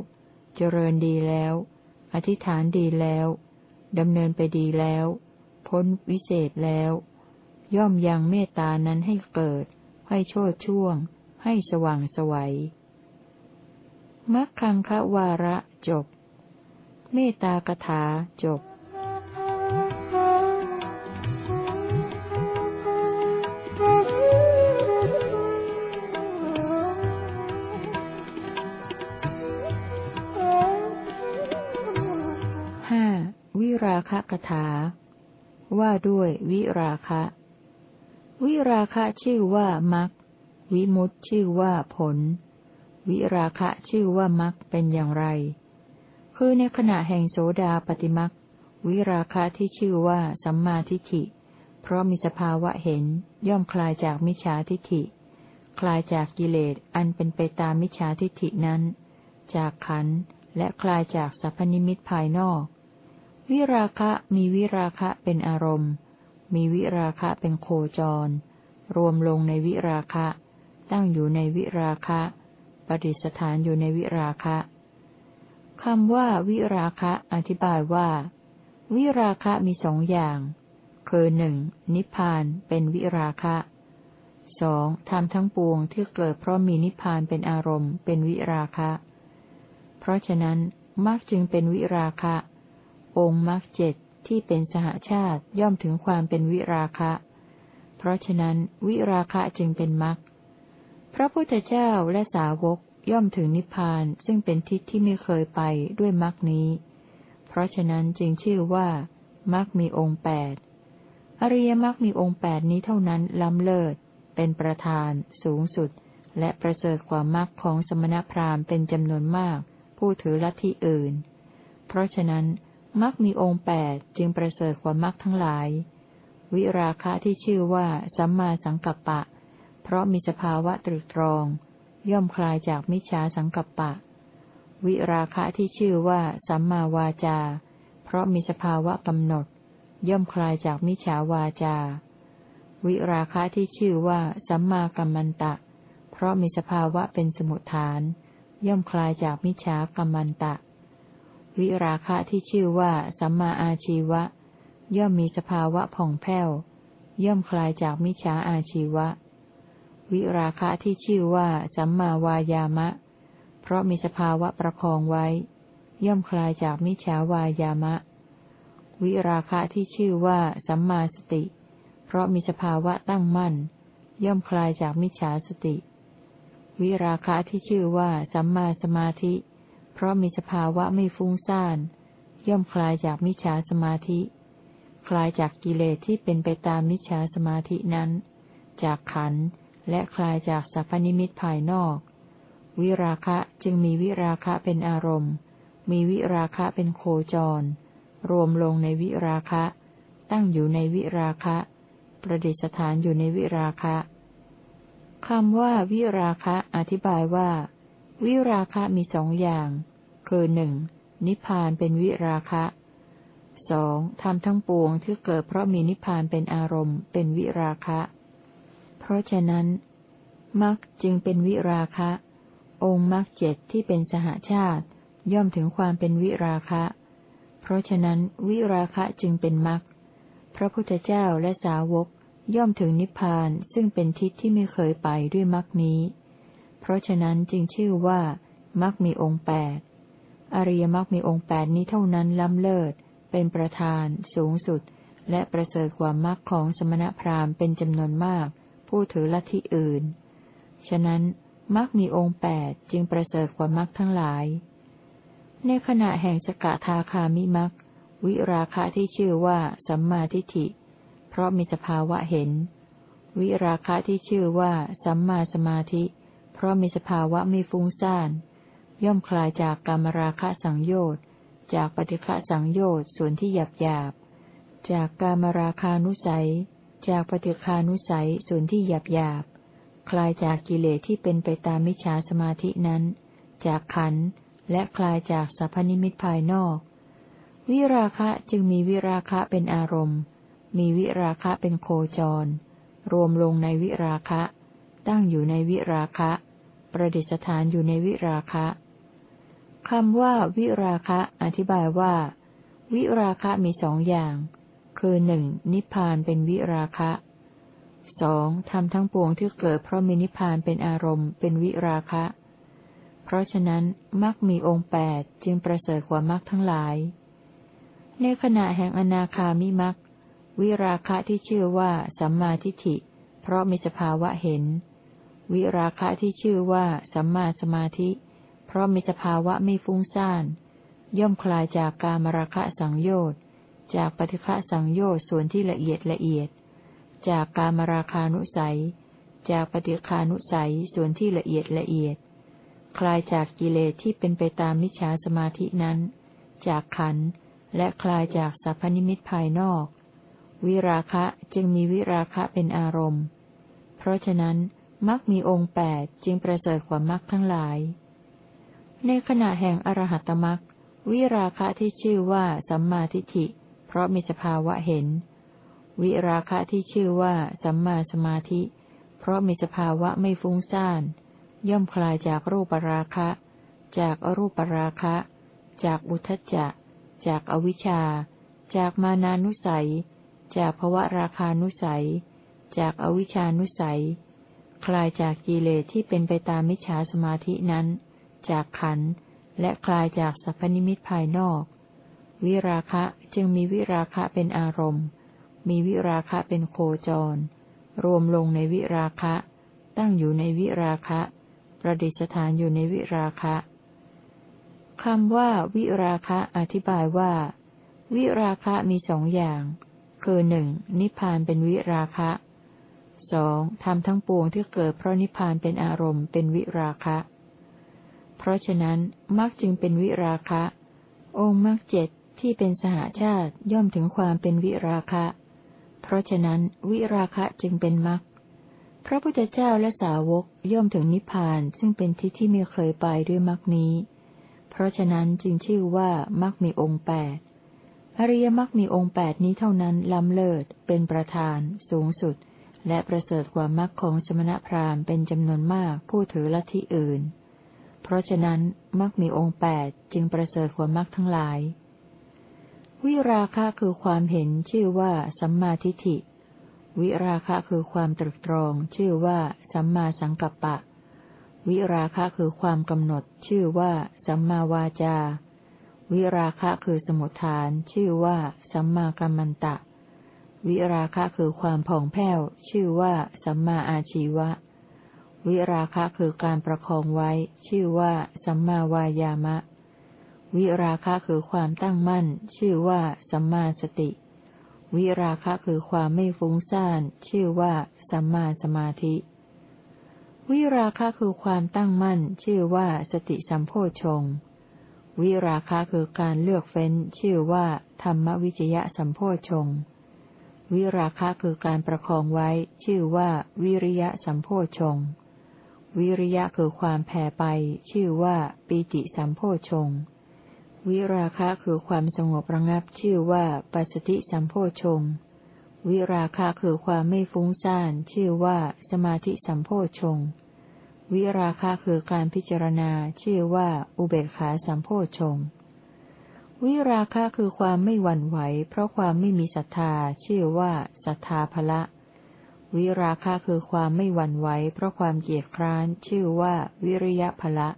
เจริญดีแล้ว อธิษฐานดีแล้ว ดำเนินไปดีแล้ว พ้นวิเศษแล้ว ย่อมยังเมตตานั้นให้เกิด ให้โชดช่วง ให้สว่างสวัยมัคคังคะวาระจบ เมตตากถาจบ คะกถา ว่าด้วยวิราคะ วิราคะชื่อว่ามัควิมุตชื่อว่าผล วิราคะชื่อว่ามักเป็นอย่างไร คือในขณะแห่งโสดาปฏิมักวิราคะที่ชื่อว่าสัมมาทิฏฐิ เพราะมีสภาวะเห็นย่อมคลายจากมิจฉาทิฏฐิ คลายจากกิเลสอันเป็นไปตามมิจฉาทิฏฐินั้น จากขันและคลายจากสัพพนิมิตภายนอก วิราคะมีวิราคะเป็นอารมณ์ มีวิราคะเป็นโคจร รวมลงในวิราคะ ตั้งอยู่ในวิราคะปฏิสถานอยู่ในวิราคะคำว่าวิราคะอธิบายว่า วิราคะมีสองอย่าง คือหนึ่งนิพพานเป็นวิราคะสองทำทั้งปวงที่เกิดเพราะมีนิพพานเป็นอารมณ์เป็นวิราคะ เพราะฉะนั้นมรรคจึงเป็นวิราคะ องค์มรรคเจ็ดที่เป็นสหชาติย่อมถึงความเป็นวิราคะ เพราะฉะนั้นวิราคะจึงเป็นมรรคพระพุทธเจ้าและสาวกย่อมถึงนิพพานซึ่งเป็นทิศที่ไม่เคยไปด้วยมรรคนี้ เพราะฉะนั้นจึงชื่อว่ามรรคมีองค์แปดอริยมรรคมีองค์แปดนี้เท่านั้นล้ำเลิศ เป็นประธาน สูงสุด และประเสริฐกว่ามรรคของสมณพราหมณ์เป็นจำนวนมาก ผู้ถือลัทธิอื่น เพราะฉะนั้น มรรคมีองค์แปดจึงประเสริฐกว่ามรรคทั้งหลาย วิราคะที่ชื่อว่าสัมมาสังกัปปะ เพราะมีสภาวะตรึกตรอง ย่อมคลายจากมิจฉาสังกัปปะ วิราคะที่ชื่อว่าสัมมาวาจา เพราะมีสภาวะกำหนด ย่อมคลายจากมิจฉาวาจา วิราคะที่ชื่อว่าสัมมากัมมันตะ เพราะมีสภาวะเป็นสมุทฐาน ย่อมคลายจากมิจฉากัมมันตะ วิราคะที่ชื่อว่าสัมมาอาชีวะ ย่อมมีสภาวะผ่องแผ้ว ย่อมคลายจากมิจฉาอาชีวะ วิราคะที่ชื่อว่าสัมมาวายามะ เพราะมีสภาวะประคองไว้ ย่อมคลายจากมิจฉาวายามะ วิราคะที่ชื่อว่าสัมมาสติ เพราะมีสภาวะตั้งมั่น ย่อมคลายจากมิจฉาสติ วิราคะที่ชื่อว่าสัมมาสมาธิ เพราะมีสภาวะไม่ฟุ้งซ่าน ย่อมคลายจากมิจฉาสมาธิ คลายจากกิเลสที่เป็นไปตามมิจฉาสมาธินั้น จากขันและคลายจากสัพพนิมิตภายนอก วิราคะจึงมีวิราคะเป็นอารมณ์ มีวิราคะเป็นโคจร รวมลงในวิราคะ ตั้งอยู่ในวิราคะ ประดิษฐานอยู่ในวิราคะคำว่าวิราคะอธิบายว่า วิราคะมีสองอย่าง คือหนึ่งนิพพานเป็นวิราคะสองทำทั้งปวงที่เกิดเพราะมีนิพพานเป็นอารมณ์ เป็นวิราคะ เพราะฉะนั้นมรรคจึงเป็นวิราคะ องค์มรรคเจ็ดที่เป็นสหชาติ ย่อมถึงความเป็นวิราคะ เพราะฉะนั้นวิราคะจึงเป็นมรรคพระพุทธเจ้าและสาวกย่อมถึงนิพพานซึ่งเป็นทิศที่ไม่เคยไปด้วยมรรคนี้ ราะฉะนั้นจึงชื่อว่ามรรคมีองค์แปดอริยมรรคมีองค์แปดนี้เท่านั้นล้ำเลิศ เป็นประธาน สูงสุด และประเสริฐกว่ามรรคของสมณพราหมณ์เป็นจำนวนมาก ผู้ถือลัทธิอื่น ฉะนั้นมรรคมีองค์แปดจึงประเสริฐกว่ามรรคทั้งหลาย ในขณะแห่งสกทาคามิมรรควิราคะที่ชื่อว่าสัมมาทิฏฐิ เพราะมีสภาวะเห็น วิราคะที่ชื่อว่าสัมมาสมาธิ เพราะมีสภาวะไม่ฟุ้งซ่าน ย่อมคลายจากกามราคะสังโยชน์ จากปฏิฆะสังโยชน์ส่วนที่หยาบหยาบ จากกามราคานุสัย จากปฏิคานุสัยส่วนที่หยาบหยาบ คลายจากกิเลสที่เป็นไปตามมิจฉาสมาธินั้น จากขันและคลายจากสัพพนิมิตภายนอก วิราคะจึงมีวิราคะเป็นอารมณ์ มีวิราคะเป็นโคจร รวมลงในวิราคะ ตั้งอยู่ในวิราคะ ประดิษฐานอยู่ในวิราคะคำว่าวิราคะอธิบายว่า วิราคะมีสองอย่าง คือหนึ่งนิพพานเป็นวิราคะสองทำทั้งปวงที่เกิดเพราะมีนิพพานเป็นอารมณ์เป็นวิราคะ เพราะฉะนั้นมรรคมีองค์แปดจึงประเสริฐกว่ามรรคทั้งหลาย ในขณะแห่งอนาคามิมรรควิราคะที่ชื่อว่าสัมมาทิฏฐิ เพราะมีสภาวะเห็น วิราคะที่ชื่อว่าสัมมาสมาธิ เพราะมีสภาวะไม่ฟุ้งซ่าน ย่อมคลายจากกามราคะสังโยชน์จากปฏิฆะสังโยชน์ส่วนที่ละเอียดละเอียด จากกามราคานุสัย จากปฏิฆานุสัยส่วนที่ละเอียดละเอียด คลายจากกิเลสที่เป็นไปตามมิจฉาสมาธินั้น จากขันและคลายจากสัพพนิมิตภายนอก วิราคะจึงมีวิราคะเป็นอารมณ์ เพราะฉะนั้น มักมีองค์แปดจึงประเสริฐกว่ามักทั้งหลาย ในขณะแห่งอรหัตมักวิราคะที่ชื่อว่าสัมมาทิฏฐิ เพราะมีสภาวะเห็น วิราคะที่ชื่อว่าสัมมาสมาธิ เพราะมีสภาวะไม่ฟุ้งซ่าน ย่อมคลายจากรูปราคะ จากอรูปราคะ จากอุทจจะ จากอวิชชา จากมานานุสัย จากภวะราคานุสัย จากอวิชานุสัย คลายจากกิเลสที่เป็นไปตามมิจฉาสมาธินั้น จากขัน และคลายจากสัพพนิมิตภายนอก วิราคะจึงมีวิราคะเป็นอารมณ์ มีวิราคะเป็นโคจร รวมลงในวิราคะ ตั้งอยู่ในวิราคะ ประดิษฐานอยู่ในวิราคะคำว่าวิราคะอธิบายว่า วิราคะมีสองอย่าง คือหนึ่งนิพพานเป็นวิราคะ สองทำทั้งปวงที่เกิดเพราะนิพพานเป็นอารมณ์เป็นวิราคะ เพราะฉะนั้นมรรคจึงเป็นวิราคะ องค์มรรคเจ็ดที่เป็นสหาชาติย่อมถึงความเป็นวิราคะ เพราะฉะนั้นวิราคะจึงเป็นมรรค พระพุทธเจ้าและสาวกย่อมถึงนิพพานซึ่งเป็นที่ที่ไม่เคยไปด้วยมรรคนี้ เพราะฉะนั้นจึงชื่อว่ามักมีองค์แปดอริยมักมีองค์แปดนี้เท่านั้นล้ำเลิศเป็นประธาน สูงสุด และประเสริฐกว่ามักของสมณพราหมณ์เป็นจำนวนมากผู้ถือละที่อื่น เพราะฉะนั้นมักมีองค์แปดจึงประเสริฐกว่ามักทั้งหลาย วิราคะคือความเห็นชื่อว่าสัมมาทิฏฐิ วิราคะคือความตรึกตรอง ชื่อว่าสัมมาสังกัปปะ วิราคะคือความกำหนด ชื่อว่าสัมมาวาจา วิราคะคือสมุทฐาน ชื่อว่าสัมมากัมมันตะ วิราคะคือความผ่องแผ้ว ชื่อว่า สัมมาอาชีวะ วิราคะคือการประคองไว้ ชื่อว่า สัมมาวายามะ วิราคะคือความตั้งมั่น ชื่อว่า สัมมาสติ วิราคะคือความไม่ฟุ้งซ่าน ชื่อว่า สัมมาสมาธิ วิราคะคือความตั้งมั่น ชื่อว่า สติสัมโพชงวิราคะคือการเลือกเฟ้น ชื่อว่า ธรรมวิจยะสัมโพชง์ วิราคะคือการประคองไว้ ชื่อว่าวิริยะสัมโพชง วิริยะคือความแผ่ไป ชื่อว่าปีติสัมโพชง วิราคะคือความสงบระงับ ชื่อว่าปัสสติสัมโพชง วิราคะคือความไม่ฟุ้งซ่าน ชื่อว่าสมาธิสัมโพชง วิราคะคือการพิจารณา ชื่อว่าอุเบกขาสัมโพชง วิราคะคือความไม่หวั่นไหว เพราะความไม่มีศรัทธา ชื่อว่าศรัทธาภละ วิราคะคือความไม่หวั่นไหว เพราะความเกียจคร้าน ชื่อว่าวิริยะภละ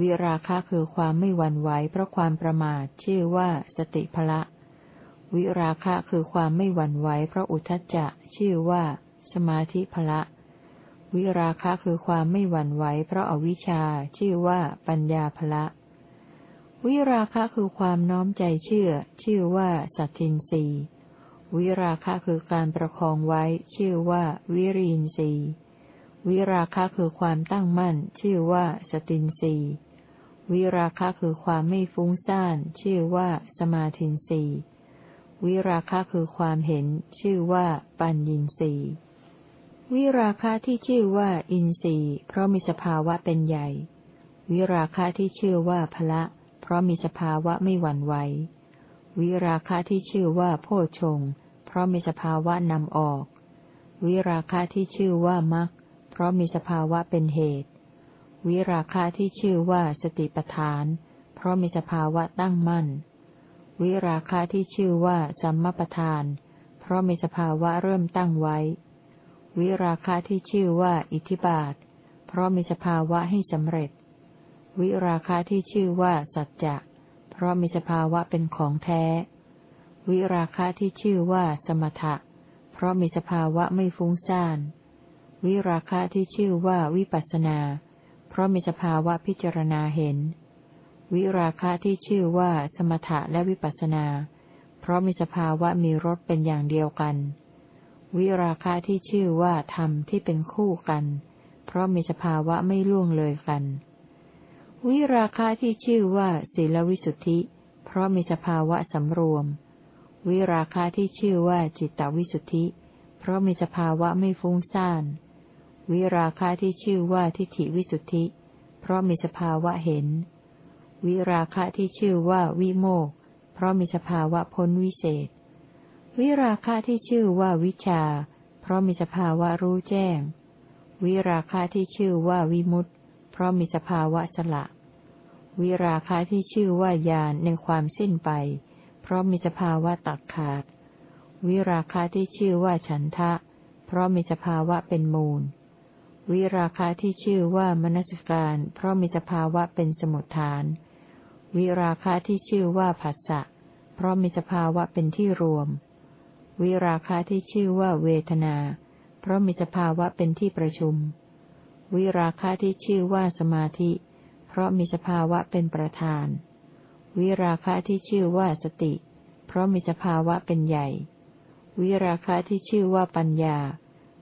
วิราคะคือความไม่หวั่นไหว เพราะความประมาท ชื่อว่าสติภละ วิราคะคือความไม่หวั่นไหว เพราะอุทจจะ ชื่อว่า สมาธิภละ วิราคะคือความไม่หวั่นไหว เพราะอวิชชา ชื่อว่าปัญญาภละ วิราคะคือความน้อมใจเชื่อ ชื่อว่าสัตทินรีวิราคะคือการประคองไว้ ชื่อว่า วิรินรีวิราคะคือความตั้งมั่น ชื่อว่าสตินรีวิราคะคือความไม่ฟุ้งซ่าน ชื่อว่าสมาธินรีวิราคะคือความเห็น ชื่อว่าปัญญินรีวิราคะที่ชื่อว่า อินทรีย์เพราะมีสภาวะเป็นใหญ่ วิราคะที่ชื่อว่าพละเราะมีสภาวะไม่หวั่นไหว วิราคะที่ชื่อว่าโพชง เพราะมีสภาวะนำออก วิราคะที่ชื่อว่ามักเพราะมีสภาวะเป็นเหตุ วิราคะที่ชื่อว่าสติปทาน เพราะมีสภาวะตั้งมั่น วิราคะที่ชื่อว่าสัมมปทาน เพราะมีสภาวะเริ่มตั้งไว้ วิราคะที่ชื่อว่าอิทธิบาท เพราะมีสภาวะให้สำเร็จ วิราคะที่ชื่อว่าสัจจะ เพราะมีสภาวะเป็นของแท้ วิราคะที่ชื่อว่าสมถะ เพราะมีสภาวะไม่ฟุ้งซ่าน วิราคะที่ชื่อว่าวิปัสนา เพราะมีสภาวะพิจารณาเห็น วิราคะที่ชื่อว่าสมถะและวิปัสนา เพราะมีสภาวะมีรสเป็นอย่างเดียวกัน วิราคะที่ชื่อว่าธรรมที่เป็นคู่กัน เพราะมีสภาวะไม่ล่วงเลยกัน วิราคะที่ชื่อว่าศีลวิสุทธิ เพราะมีสภาวะสำรวม วิราคะที่ชื่อว่าจิตตวิสุทธิ เพราะมีสภาวะไม่ฟุ้งซ่าน วิราคะที่ชื่อว่าทิฏฐิวิสุทธิ เพราะมีสภาวะเห็น วิราคะที่ชื่อว่าวิโมก เพราะมีสภาวะพ้นวิเศษ วิราคะที่ชื่อว่าวิชา เพราะมีสภาวะรู้แจ้ง วิราคะที่ชื่อว่าวิมุตติ ราะมีสภาวะสละ วิราคะที่ชื่อว่าญาณในความสิ้นไป เพราะมีสภาวะตัดขาด วิราคะที่ชื่อว่าฉันทะ เพราะมีสภาวะเป็นมูล วิราคะที่ชื่อว่ามนสิการ เพราะมีสภาวะเป็นสมุทฐาน วิราคะที่ชื่อว่าผัสสะ เพราะมีสภาวะเป็นที่รวม วิราคะที่ชื่อว่าเวทนา เพราะมีสภาวะเป็นที่ประชุม วิราคะที่ชื่อว่าสมาธิ เพราะมีสภาวะเป็นประธาน วิราคะที่ชื่อว่าสติ เพราะมีสภาวะเป็นใหญ่ วิราคะที่ชื่อว่าปัญญา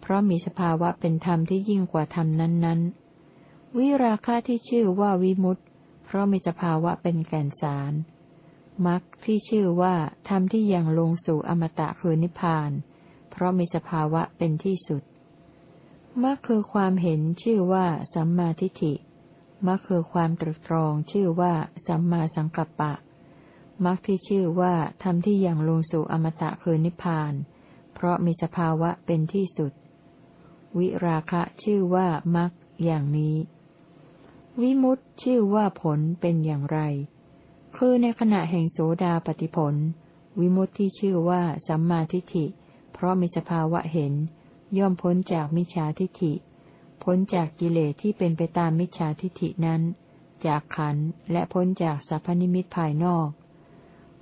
เพราะมีสภาวะเป็นธรรมที่ยิ่งกว่าธรรมนั้นๆ วิราคะที่ชื่อว่าวิมุตติ เพราะมีสภาวะเป็นแก่นสารมรรคที่ชื่อว่าธรรมที่ยังลงสู่อมตะคือนิพพาน เพราะมีสภาวะเป็นที่สุด มรรคคือความเห็นชื่อว่าสัมมาทิฏฐิมรรคคือความตรึกตรองชื่อว่าสัมมาสังกัปปะมรรคที่ชื่อว่าธรรมที่ยังลงสู่อมตะคือนิพพาน เพราะมีสภาวะเป็นที่สุด วิราคะชื่อว่ามรรคอย่างนี้ วิมุตชื่อว่าผลเป็นอย่างไร คือในขณะแห่งโสดาปฏิผล วิมุตที่ชื่อว่าสัมมาทิฏฐิ เพราะมีสภาวะเห็น ย่อมพ้นจากมิจฉาทิฏฐิ พ้นจากกิเลสที่เป็นไปตามมิจฉาทิฏฐินั้น จากขันและพ้นจากสัพพนิมิตภายนอก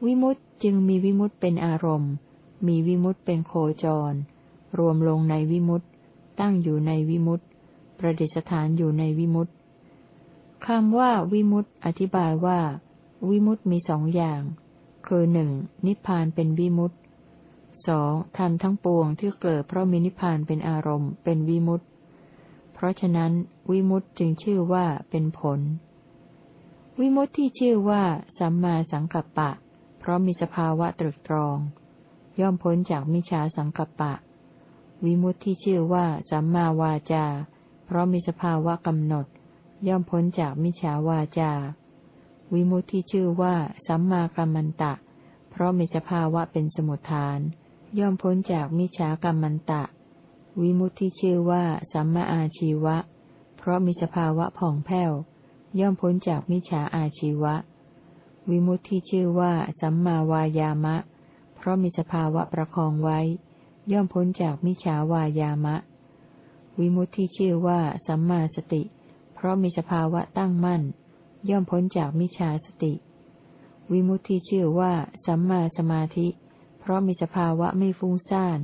วิมุตจึงมีวิมุตเป็นอารมณ์ มีวิมุตเป็นโคจร รวมลงในวิมุตตั้งอยู่ในวิมุตประดิษฐานอยู่ในวิมุตคำว่าวิมุตอธิบายว่า วิมุตมีสองอย่าง คือหนึ่งนิพพานเป็นวิมุต สองทำทั้งปวงที่เกิดเพราะมีนิพพานเป็นอารมณ์ เป็นวิมุตเพราะฉะนั้น วิมุตจึงชื่อว่าเป็นผล วิมุตที่ชื่อว่า สัมมาสังกัปปะ เพราะมีสภาวะตรึกตรอง ย่อมพ้นจากมิจฉาสังกัปปะ วิมุตที่ชื่อว่าสัมมาวาจา เพราะมีสภาวะกำหนด ย่อมพ้นจากมิจฉาวาจา วิมุตที่ชื่อว่า สัมมากัมมันตะ เพราะมีสภาวะเป็นสมุทฐาน ย่อมพ้นจากมิจฉากรรมันตะ วิมุตที่ชื่อว่าสัมมาอาชีวะ เพราะมีสภาวะผ่องแผ้ว ย่อมพ้นจากมิจฉาอาชีวะ วิมุติชื่อว่าสัมมาวายามะ เพราะมีสภาวะประคองไว้ ย่อมพ้นจากมิจฉาวายามะ วิมุติชื่อว่าสัมมาสติ เพราะมีสภาวะตั้งมั่น ย่อมพ้นจากมิจฉาสติ วิมุตติชื่อว่าสัมมาสมาธิเพราะมีสภาวะไม่ฟุ้งซ่าน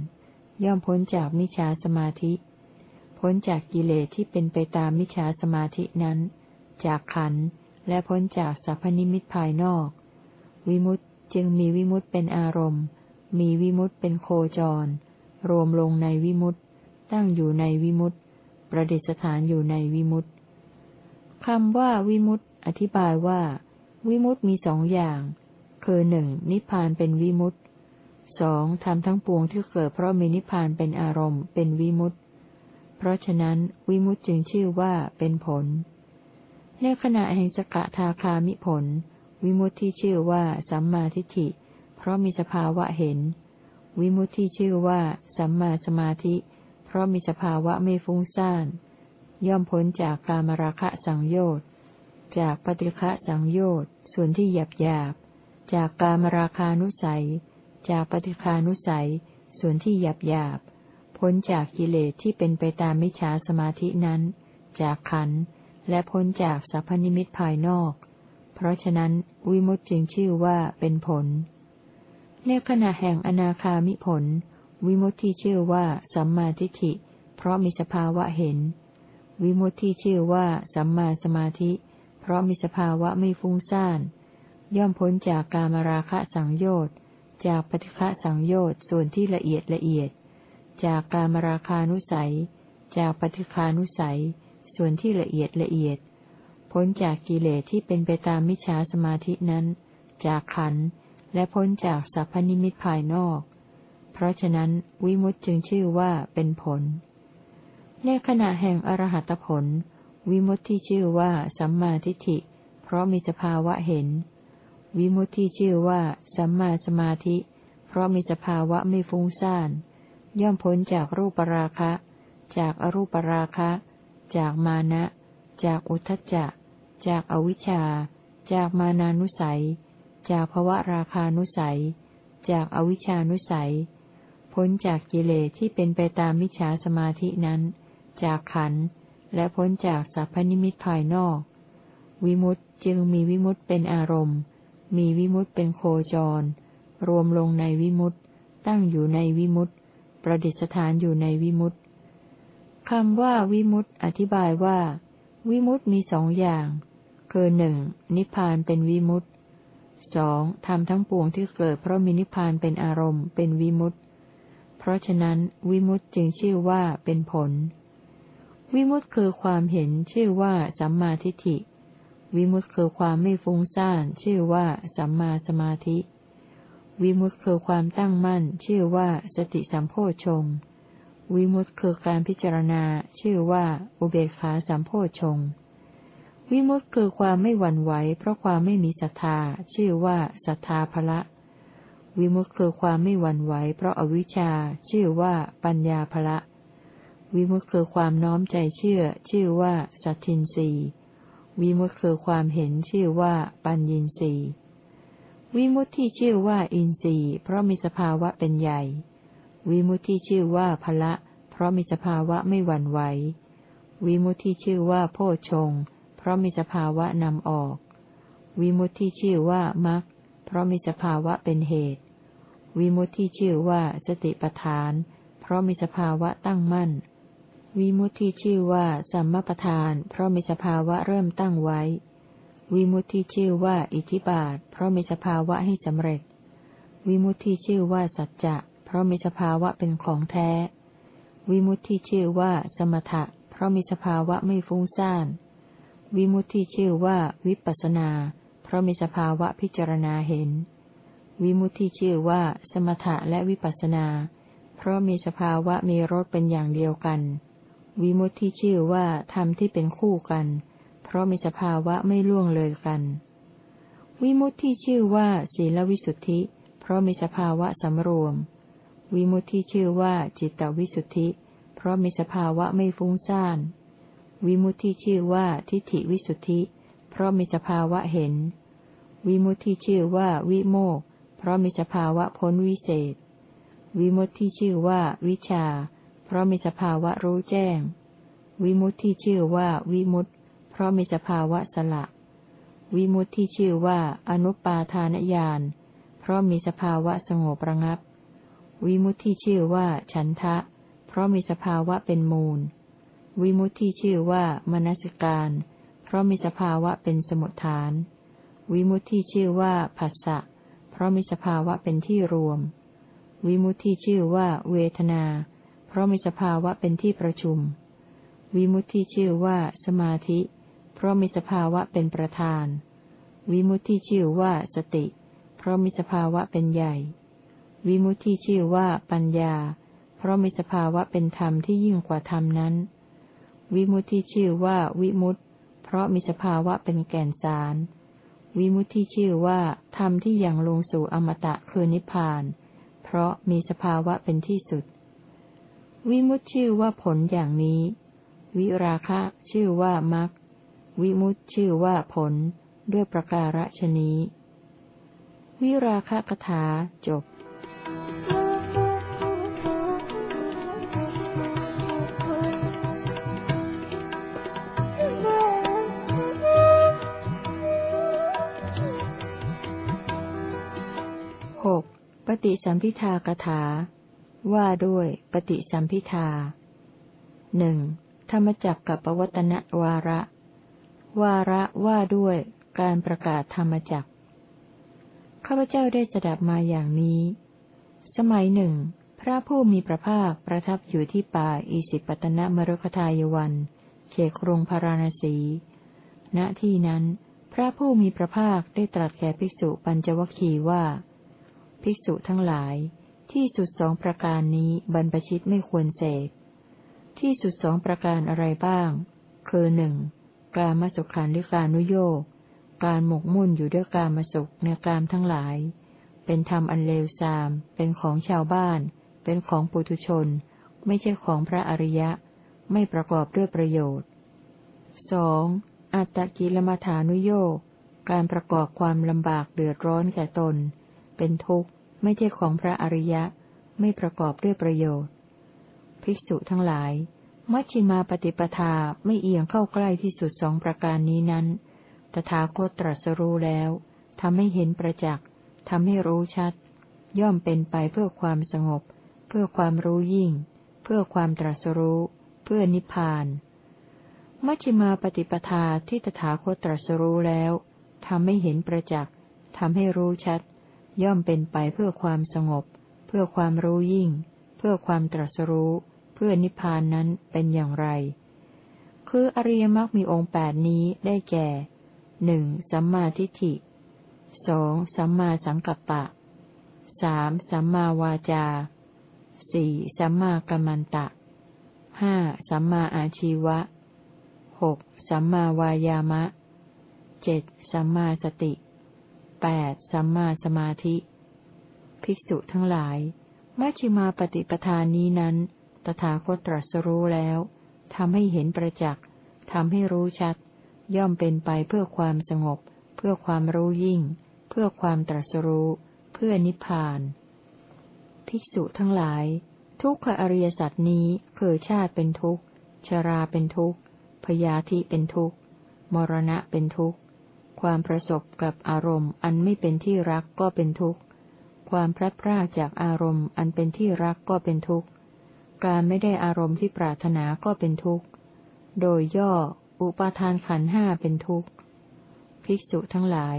ย่อมพ้นจากมิจฉาสมาธิ พ้นจากกิเลสที่เป็นไปตามมิจฉาสมาธินั้น จากขันและพ้นจากสัพพนิมิตภายนอก วิมุตจึงมีวิมุตเป็นอารมณ์ มีวิมุตเป็นโคจร รวมลงในวิมุตตั้งอยู่ในวิมุตประดิษฐานอยู่ในวิมุตคำว่าวิมุตอธิบายว่า วิมุตมีสองอย่าง คือหนึ่งนิพพานเป็นวิมุต สองทำทั้งปวงที่เกิดเพราะมีนิพพานเป็นอารมณ์ เป็นวิมุตเพราะฉะนั้นวิมุตจึงชื่อว่าเป็นผล ในขณะแห่งสกทาคามิผล วิมุตที่ชื่อว่าสัมมาทิฏฐิ เพราะมีสภาวะเห็น วิมุตที่ชื่อว่าสัมมาสมาธิ เพราะมีสภาวะไม่ฟุ้งซ่าน ย่อมพ้นจากกามราคะสังโยชน์ จากปฏิฆะสังโยชน์ ส่วนที่หยาบหยาบจากกามราคานุสัย จากปฏิฆานุสัย ส่วนที่หยาบหยาบพ้นจากกิเลสที่เป็นไปตามมิจฉาสมาธินั้น จากขันและพ้นจากสัพพนิมิตภายนอก เพราะฉะนั้นวิมุตจึงชื่อว่าเป็นผล ในขณะแห่งอนาคามิผล วิมุตที่ชื่อว่าสัมมาทิฏฐิ เพราะมีสภาวะเห็น วิมุตที่ชื่อว่าสัมมาสมาธิ เพราะมีสภาวะไม่ฟุ้งซ่าน ย่อมพ้นจากกามราคะสังโยชน์ จากปฏิฆะสังโยชน์ส่วนที่ละเอียดละเอียด จากกามราคานุสัย จากปฏิฆานุสัย ส่วนที่ละเอียดละเอียด พ้นจากกิเลสที่เป็นไปตามมิจฉาสมาธินั้น จากขันและพ้นจากสัพพนิมิตภายนอก เพราะฉะนั้นวิมุตจึงชื่อว่าเป็นผล ในขณะแห่งอรหัตผล วิมุตที่ชื่อว่าสัมมาทิฏฐิ เพราะมีสภาวะเห็น วิมุตที่ชื่อว่าสัมมาสมาธิ เพราะมีสภาวะไม่ฟุ้งซ่าน ย่อมพ้นจากรูปราคะ จากอรูปราคะ จากมานะ จากอุทจจะ จากอวิชชา จากมานานุสัย จากภวะราคานุสัย จากอวิชานุสัย พ้นจากกิเลสที่เป็นไปตามมิจฉาสมาธินั้น จากขันธ์และพ้นจากสัพพนิมิตภายนอก วิมุตจึงมีวิมุตเป็นอารมณ์ มีวิมุตเป็นโคจร รวมลงในวิมุตตั้งอยู่ในวิมุตประดิษฐานอยู่ในวิมุตคำว่าวิมุตอธิบายว่า วิมุตมีสองอย่าง คือหนึ่งนิพพานเป็นวิมุตสองทำทั้งปวงที่เกิดเพราะมีนิพพานเป็นอารมณ์เป็นวิมุตเพราะฉะนั้นวิมุตจึงชื่อว่าเป็นผล วิมุตคือความเห็นชื่อว่าสัมมาทิฏฐิ วิมุตคือความไม่ฟุ้งซ่าน ชื่อว่า สัมมาสมาธิ วิมุตคือความตั้งมั่น ชื่อว่า สติสัมโพชง วิมุตคือการพิจารณา ชื่อว่า อุเบกขาสัมโพชง วิมุตคือความไม่หวั่นไหว เพราะความไม่มีศรัทธา ชื่อว่าศรัทธาภละ วิมุตคือความไม่หวั่นไหว เพราะอวิชชา ชื่อว่า ปัญญาภละ วิมุตคือความน้อมใจเชื่อ ชื่อว่า สัตทินรี วิมุตคือความเห็นชื่อว่าปัญญินรีวิมุตที่ชื่อว่าอินทรีย์เพราะมีสภาวะเป็นใหญ่ วิมุตที่ชื่อว่าพละ เพราะมีสภาวะไม่หวั่นไหว วิมุตที่ชื่อว่าโพชง เพราะมีสภาวะนำออก วิมุตที่ชื่อว่ามรรคเพราะมีสภาวะเป็นเหตุ วิมุตที่ชื่อว่าสติปทาน เพราะมีสภาวะตั้งมั่น วิมุตติชื่อว่าสัมมาประธาน เพราะมีสภาวะเริ่มตั้งไว้ วิมุตติชื่อว่าอิทธิบาท เพราะมีสภาวะให้สำเร็จ วิมุตติชื่อว่าสัจจะ เพราะมีสภาวะเป็นของแท้ วิมุตติชื่อว่าสมถะ เพราะมีสภาวะไม่ฟุ้งซ่าน วิมุตติชื่อว่าวิปัสนา เพราะมีสภาวะพิจารณาเห็น วิมุตติชื่อว่าสมถะและวิปัสนา เพราะมีสภาวะมีรสเป็นอย่างเดียวกัน วิมุตที่ชื่อว่าธรรมที่เป็นคู่กัน เพราะมีสภาวะไม่ล่วงเลยกัน วิมุตที่ชื่อว่าศีลวิสุทธิ เพราะมีสภาวะสำรวม วิมุตที่ชื่อว่าจิตตวิสุทธิ เพราะมีสภาวะไม่ฟุ้งซ่าน วิมุตที่ชื่อว่าทิฏฐิวิสุทธิ เพราะมีสภาวะเห็น วิมุตที่ชื่อว่าวิโมก เพราะมีสภาวะพ้นวิเศษ วิมุตที่ชื่อว่าวิชา เพราะมีสภาวะรู้แจ้ง วิมุตที่ชื่อว่าวิมุตเพราะมีสภาวะสละ วิมุตที่ชื่อว่าอนุปาทานญาณเพราะมีสภาวะสงบระงับ วิมุตที่ชื่อว่าฉันทะ เพราะมีสภาวะเป็นมูล วิมุตที่ชื่อว่ามนสการ เพราะมีสภาวะเป็นสมุทฐาน วิมุตที่ชื่อว่าผัสสะเพราะมีสภาวะเป็นที่รวม วิมุตที่ชื่อว่าเวทนา เพราะมีสภาวะเป็นที่ประชุม วิมุตติชื่อว่าสมาธิ เพราะมีสภาวะเป็นประธาน วิมุตติชื่อว่าสติ เพราะมีสภาวะเป็นใหญ่ วิมุตติชื่อว่าปัญญา เพราะมีสภาวะเป็นธรรมที่ยิ่งกว่าธรรมนั้น วิมุตติชื่อว่าวิมุตติเพราะมีสภาวะเป็นแก่นสาร วิมุตติชื่อว่าธรรมที่ยังลงสู่อมตะคือนิพพาน เพราะมีสภาวะเป็นที่สุด วิมุตชื่อว่าผลอย่างนี้ วิราคะชื่อว่ามรรควิมุตชื่อว่าผล ด้วยประการฉนี้ วิราคะคถาจบหกปฏิสัมพิทากถา ว่าด้วยปฏิสัมพิทาหนึ่งธรรมจักกับปวัตนวาระ วาระว่าด้วยการประกาศธรรมจักข้าพเจ้าได้สดับมาอย่างนี้ สมัยหนึ่ง พระผู้มีพระภาคประทับอยู่ที่ป่าอิสิปตนมรุคทายวัน เขครุงพาราณสี ณที่นั้น พระผู้มีพระภาคได้ตรัสแก่ภิกษุปัญจวคีว่า ภิกษุทั้งหลาย ที่สุดสองประการนี้บรรพชิตไม่ควรเสกที่สุดสองประการอะไรบ้าง คือหนึ่งการมาสุขันธิการนุโยกการหมกมุ่นอยู่ด้วยการมาสุขในกามทั้งหลาย เป็นธรรมอันเลวทราม เป็นของชาวบ้าน เป็นของปุถุชน ไม่ใช่ของพระอริยะ ไม่ประกอบด้วยประโยชน์สองอัตตกิลมัฐานุโยกการประกอบความลำบากเดือดร้อนแก่ตน เป็นทุกข์ ไม่ใช่ของพระอริยะ ไม่ประกอบด้วยประโยชน์ ภิกษุทั้งหลาย มัชฌิมาปฏิปทาไม่เอียงเข้าใกล้ที่สุดสองประการนี้นั้น ตถาคตตรัสรู้แล้วทำให้เห็นประจักษ์ทำให้รู้ชัด ย่อมเป็นไปเพื่อความสงบ เพื่อความรู้ยิ่ง เพื่อความตรัสรู้ เพื่อนิพพาน มัชฌิมาปฏิปทาที่ตถาคตตรัสรู้แล้วทำให้เห็นประจักษ์ทำให้รู้ชัด ย่อมเป็นไปเพื่อความสงบ เพื่อความรู้ยิ่ง เพื่อความตรัสรู้ เพื่อนิพพานนั้นเป็นอย่างไร คืออริยมรรคมีองค์แปดนี้ได้แก่หนึ่งสัมมาทิฏฐิสองสัมมาสังกัปปะสามสัมมาวาจาสี่สัมมากัมมันตะห้าสัมมาอาชีวะหกสัมมาวายามะเจ็ดสัมมาสติ แปดสัมมาสมาธิ ภิกษุทั้งหลายมัชฌิมาปฏิปทานนี้นั้น ตถาคตตรัสรู้แล้วทำให้เห็นประจักษ์ทำให้รู้ชัด ย่อมเป็นไปเพื่อความสงบ เพื่อความรู้ยิ่ง เพื่อความตรัสรู้ เพื่อนิพพาน ภิกษุทั้งหลาย ทุกขอริยสัจนี้คือชาติเป็นทุกข์ ชราเป็นทุกข์ พยาธิเป็นทุกข์ มรณะเป็นทุกข์ ความประสบกับอารมณ์อันไม่เป็นที่รักก็เป็นทุกข์ ความพลัดพรากจากอารมณ์อันเป็นที่รักก็เป็นทุกข์ การไม่ได้อารมณ์ที่ปรารถนาก็เป็นทุกข์ โดยย่อ อุปาทานขันห้าเป็นทุกข์ ภิกษุทั้งหลาย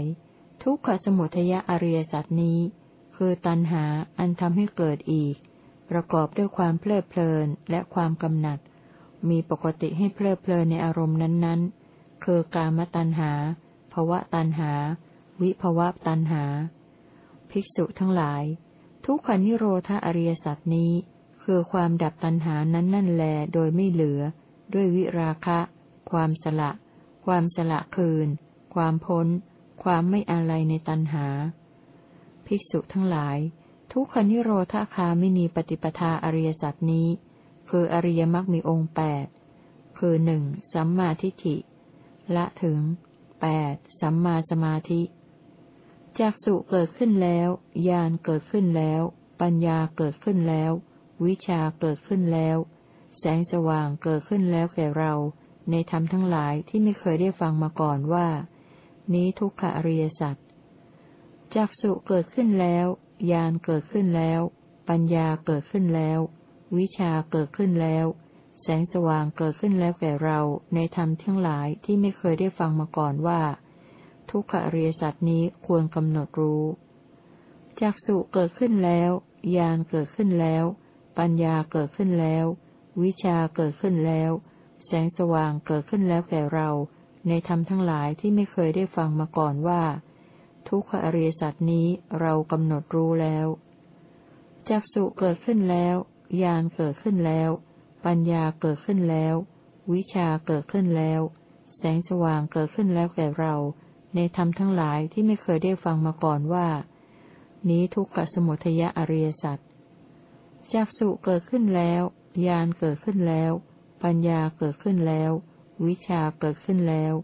ทุกขสมุทยอริยสัจนี้ คือตัณหาอันทำให้เกิดอีก ประกอบด้วยความเพลิดเพลินและความกำหนัด มีปกติให้เพลิดเพลินในอารมณ์นั้นๆ คือกามตัณหา ภวะตัณหา วิภวะตัณหา ภิกษุทั้งหลาย ทุกขนิโรธอริยสัจนี้ คือความดับตัณหานั้นนั่นแลโดยไม่เหลือ ด้วยวิราคะ ความสละ ความสละคืน ความพ้น ความไม่อะไรในตัณหา ภิกษุทั้งหลาย ทุกขนิโรธาคาไม่มีปฏิปทาอริยสัจนี้ คืออริยมรรคมีองค์แปดคือหนึ่งสัมมาทิฏฐิ ละถึง แปดสัมมาสมาธิจากสุเกิดขึ้นแล้วญาณเกิดขึ้นแล้ว ปัญญาเกิดขึ้นแล้ว วิชาเกิดขึ้นแล้ว แสงสว่างเกิดขึ้นแล้วแก่เรา ในธรรมทั้งหลายที่ไม่เคยได้ฟังมาก่อนว่า นี้ทุกขอริยสัจจักสุเกิดขึ้นแล้วญาณเกิดขึ้นแล้ว ปัญญาเกิดขึ้นแล้ว วิชาเกิดขึ้นแล้ว แสงสว่างเกิดขึ้นแล้วแก่เราในธรรมทั้งหลายที่ไม่เคยได้ฟังมาก่อนว่า ทุกขอริยสัจนี้ควรกำหนดรู้จักสุเกิดขึ้นแล้วญาณเกิดขึ้นแล้ว ปัญญาเกิดขึ้นแล้ว วิชาเกิดขึ้นแล้ว แสงสว่างเกิดขึ้นแล้วแก่เรา ในธรรมทั้งหลายที่ไม่เคยได้ฟังมาก่อนว่า ทุกขอริยสัจนี้เรากำหนดรู้แล้วจักสุเกิดขึ้นแล้วญาณเกิดขึ้นแล้ว ปัญญาเกิดขึ้นแล้ว วิชาเกิดขึ้นแล้ว แสงสว่างเกิดขึ้นแล้วแก่เรา ในธรรมทั้งหลายที่ไม่เคยได้ฟังมาก่อนว่า นี้ทุกขสมุทยอริยสัจจักสุเกิดขึ้นแล้วญาณเกิดขึ้นแล้ว ปัญญาเกิดขึ้นแล้ว วิชาเกิดขึ้นแล้ว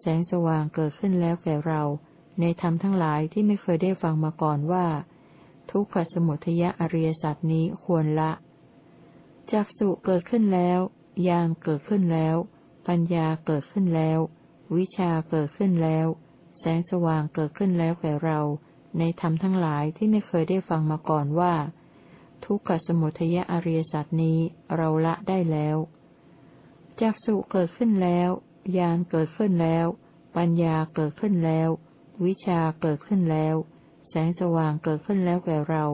แสงสว่างเกิดขึ้นแล้วแก่เรา ในธรรมทั้งหลายที่ไม่เคยได้ฟังมาก่อนว่า ทุกขสมุทยะอริยสัจนี้ควรละ จักสุเกิดขึ้นแล้วญาณเกิดขึ้นแล้ว ปัญญาเกิดขึ้นแล้ว วิชาเกิดขึ้นแล้ว แสงสว่างเกิดขึ้นแล้วแก่เรา ในธรรมทั้งหลายที่ไม่เคยได้ฟังมาก่อนว่า ทุกขสมุทยะอริยสัจนี้เราละได้แล้วจักสุเกิดขึ้นแล้วญาณเกิดขึ้นแล้ว ปัญญาเกิดขึ้นแล้ว วิชาเกิดขึ้นแล้ว แสงสว่างเกิดขึ้นแล้วแก่เรา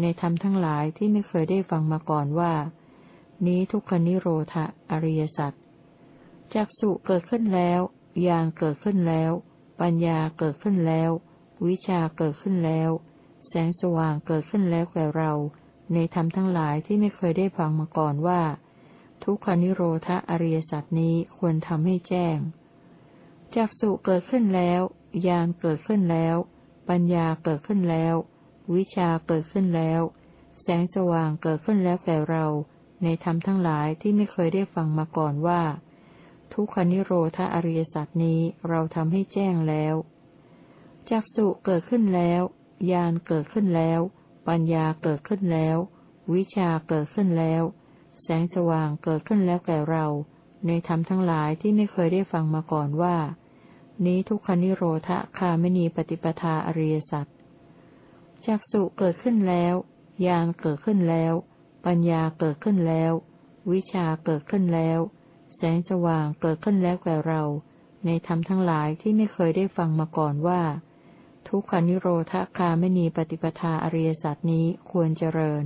ในธรรมทั้งหลายที่ไม่เคยได้ฟังมาก่อนว่า นี้ทุกขนิโรธอริยสัจจักสุเกิดขึ้นแล้วญาณเกิดขึ้นแล้ว ปัญญาเกิดขึ้นแล้ว วิชาเกิดขึ้นแล้ว แสงสว่างเกิดขึ้นแล้วแก่เรา ในธรรมทั้งหลายที่ไม่เคยได้ฟังมาก่อนว่า ทุกขนิโรธอริยสัจนี้ควรทำให้แจ้งจักสุเกิดขึ้นแล้วญาณเกิดขึ้นแล้ว ปัญญาเกิดขึ้นแล้ว วิชาเกิดขึ้นแล้ว แสงสว่างเกิดขึ้นแล้วแก่เรา ในธรรมทั้งหลายที่ไม่เคยได้ฟังมาก่อนว่า ทุกขานิโรธอริยสัจนี้เราทำให้แจ้งแล้วจักสุเกิดขึ้นแล้วญาณเกิดขึ้นแล้ว ปัญญาเกิดขึ้นแล้ว วิชาเกิดขึ้นแล้ว แสงสว่างเกิดขึ้นแล้วแก่เรา ในธรรมทั้งหลายที่ไม่เคยได้ฟังมาก่อนว่า นี้ทุกขนิโรธคาไม่นีปฏิปทาอริยสัจจักสุเกิดขึ้นแล้วญาณเกิดขึ้นแล้ว ปัญญาเกิดขึ้นแล้ว วิชาเกิดขึ้นแล้ว แสงสว่างเกิดขึ้นแล้วแก่เรา ในธรรมทั้งหลายที่ไม่เคยได้ฟังมาก่อนว่า ทุกขานิโรธคาไม่นีปฏิปทาอริยสัจนี้ควรเจริญ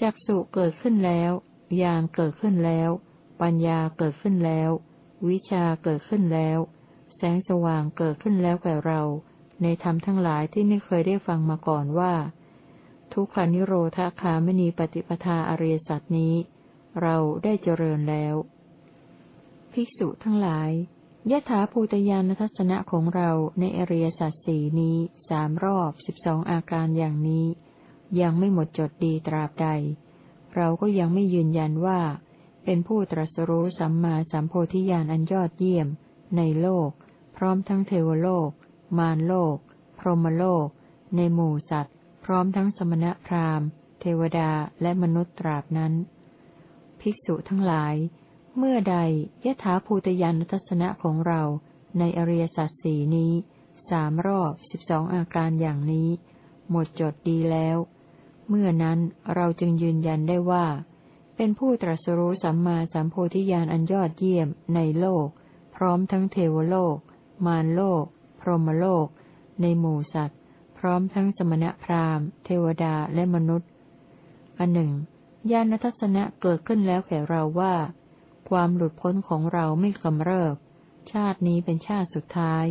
จักสุเกิดขึ้นแล้วญาณเกิดขึ้นแล้ว ปัญญาเกิดขึ้นแล้ว วิชาเกิดขึ้นแล้ว แสงสว่างเกิดขึ้นแล้วแก่เรา ในธรรมทั้งหลายที่ไม่เคยได้ฟังมาก่อนว่า ทุกขานิโรธคามณีปฏิปทาอริยสัจนี้ เราได้เจริญแล้ว ภิกษุทั้งหลายยถาภูตยานทัศนะของเราในอริยสัจสี่นี้สามรอบสิบสองอาการอย่างนี้ ยังไม่หมดจดดีตราบใด เราก็ยังไม่ยืนยันว่า เป็นผู้ตรัสรู้สัมมาสัมโพธิญาณอันยอดเยี่ยม ในโลก พร้อมทั้งเทวโลก มารโลก พรหมโลก ในหมู่สัตว พร้อมทั้งสมณพราหมณ์ เทวดาและมนุษย์ตราบนั้น ภิกษุทั้งหลาย เมื่อใดยถาภูตยานทัศนะของเราในอริยสัจสี่นี้สามรอบสิบสองอาการอย่างนี้ หมดจดดีแล้ว เมื่อนั้นเราจึงยืนยันได้ว่า เป็นผู้ตรัสรู้สัมมาสัมโพธิญาณอันยอดเยี่ยมในโลก พร้อมทั้งเทวโลก มารโลก พรหมโลก ในหมู่สัตว์ พร้อมทั้งสมณพราหมณ์ เทวดาและมนุษย์ อันหนึ่ง ญาณทัศนะเกิดขึ้นแล้วแก่เราว่า ความหลุดพ้นของเราไม่กำเริบ ชาตินี้เป็นชาติสุดท้าย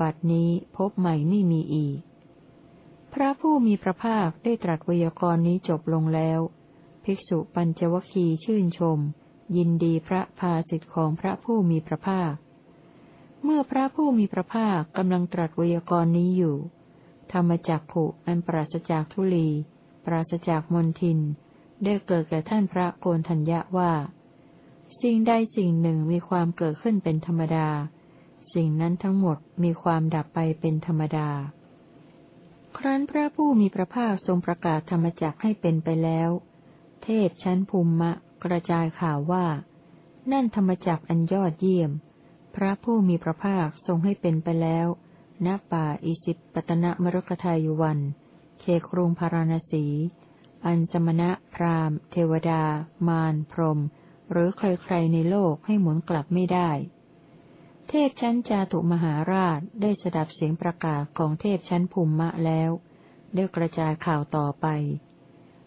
บัดนี้พบใหม่ไม่มีอีก พระผู้มีพระภาคได้ตรัสวยากรณ์นี้จบลงแล้ว ภิกษุปัญจวคีชื่นชม ยินดีพระภาสิทธิของพระผู้มีพระภาคเมื่อพระผู้มีพระภาคกำลังตรัสวยากรณ์นี้อยู่ ธรรมจักขุอันปราศจากทุลี ปราศจากมนทิน ได้เกิดแก่ท่านพระโกนทัญญะว่า สิ่งใดสิ่งหนึ่งมีความเกิดขึ้นเป็นธรรมดา สิ่งนั้นทั้งหมดมีความดับไปเป็นธรรมดา ครั้นพระผู้มีพระภาคทรงประกาศธรรมจักให้เป็นไปแล้ว เทพชั้นภูมิมะกระจายข่าวว่า นั่นธรรมจักอันยอดเยี่ยม พระผู้มีพระภาคทรงให้เป็นไปแล้ว ณป่าอิสิปตนะมรุกทายวัน เขครุงพาราณสี อันสมณะพราหมณ์ เทวดา มารพรม หรือใครๆในโลกให้หมุนกลับไม่ได้ เทพชั้นจาตุมหาราชได้สดับเสียงประกาศของเทพชั้นภูมิมะแล้ว ได้กระจายข่าวต่อไป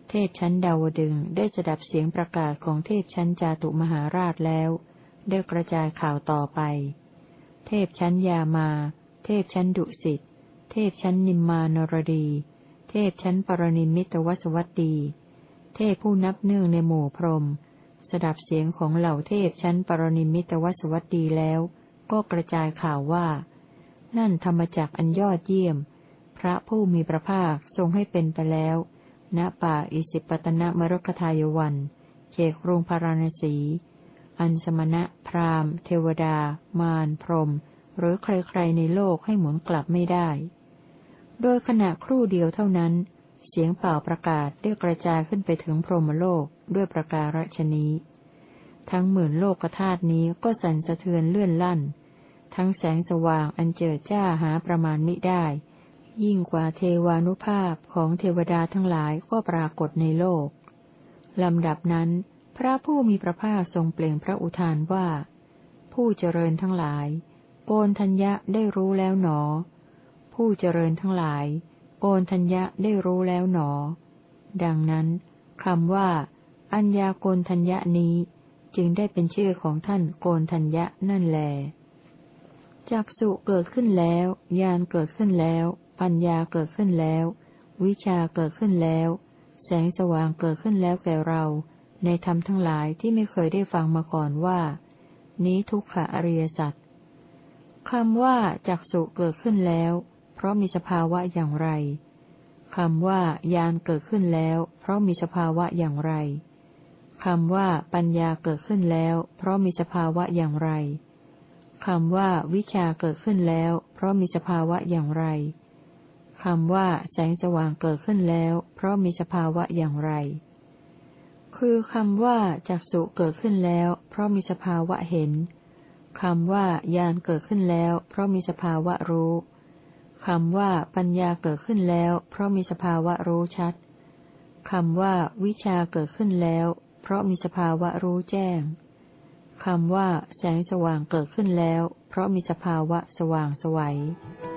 เทพชั้นดาวดึงได้สดับเสียงประกาศของเทพชั้นจาตุมหาราชแล้ว ได้กระจายข่าวต่อไป เทพชั้นยามา เทพชั้นดุสิต เทพชั้นนิมมานรดี เทพชั้นปรนิมิตวสวัตดี เทพผู้นับเนื่องในหมู่พรหมสดับเสียงของเหล่าเทพชั้นปรนิมิตวสวัตดีแล้ว ก็กระจายข่าวว่า นั่นธรรมจักอันยอดเยี่ยม พระผู้มีพระภาคทรงให้เป็นไปแล้ว ณป่าอิสิปตนมรกทายวันเขกรุงพาราณสี อันสมณะ พราหมณ์ เทวดา มาร พรหม หรือใครๆในโลกให้หมุนกลับไม่ได้ โดยขณะครู่เดียวเท่านั้น เสียงเป่าประกาศได้กระจายขึ้นไปถึงพรหมโลกด้วยประการฉนี้ ทั้งหมื่นโลกธาตุนี้ก็สั่นสะเทือนเลื่อนลั่น ทั้งแสงสว่างอันเจิดจ้าหาประมาณมิได้ ยิ่งกว่าเทวานุภาพของเทวดาทั้งหลายก็ปรากฏในโลก ลำดับนั้น พระผู้มีพระภาคทรงเปล่งพระอุทานว่า ผู้เจริญทั้งหลาย โกนทัญญะได้รู้แล้วหนอ ผู้เจริญทั้งหลาย โกนทัญญะได้รู้แล้วหนอ ดังนั้นคำว่า อัญญาโกนทัญญะนี้ จึงได้เป็นชื่อของท่านโกนทัญญะนั่นแลจักสุเกิดขึ้นแล้ว ญาณเกิดขึ้นแล้ว ปัญญาเกิดขึ้นแล้ว วิชาเกิดขึ้นแล้ว แสงสว่างเกิดขึ้นแล้วแก่เรา ในธรรมทั้งหลายที่ไม่เคยได้ฟังมาก่อนว่า นี้ทุกขะอริยสัจ คำว่าจักสุเกิดขึ้นแล้ว เพราะมีสภาวะอย่างไรคำว่ายานเกิดขึ้นแล้ว เพราะมีสภาวะอย่างไรคำว่าปัญญาเกิดขึ้นแล้ว เพราะมีสภาวะอย่างไรคคำว่าวิชาเกิดขึ้นแล้ว เพราะมีสภาวะอย่างไรคำว่าแสงสว่างเกิดขึ้นแล้ว เพราะมีสภาวะอย่างไร คือคำว่าจักสุเกิดขึ้นแล้ว เพราะมีสภาวะเห็น คำว่ายานเกิดขึ้นแล้ว เพราะมีสภาวะรู้คำว่าปัญญาเกิดขึ้นแล้ว เพราะมีสภาวะรู้ชัดคำว่าวิชาเกิดขึ้นแล้ว เพราะมีสภาวะรู้แจ้งคำว่าแสงสว่างเกิดขึ้นแล้ว เพราะมีสภาวะสว่างสวัย။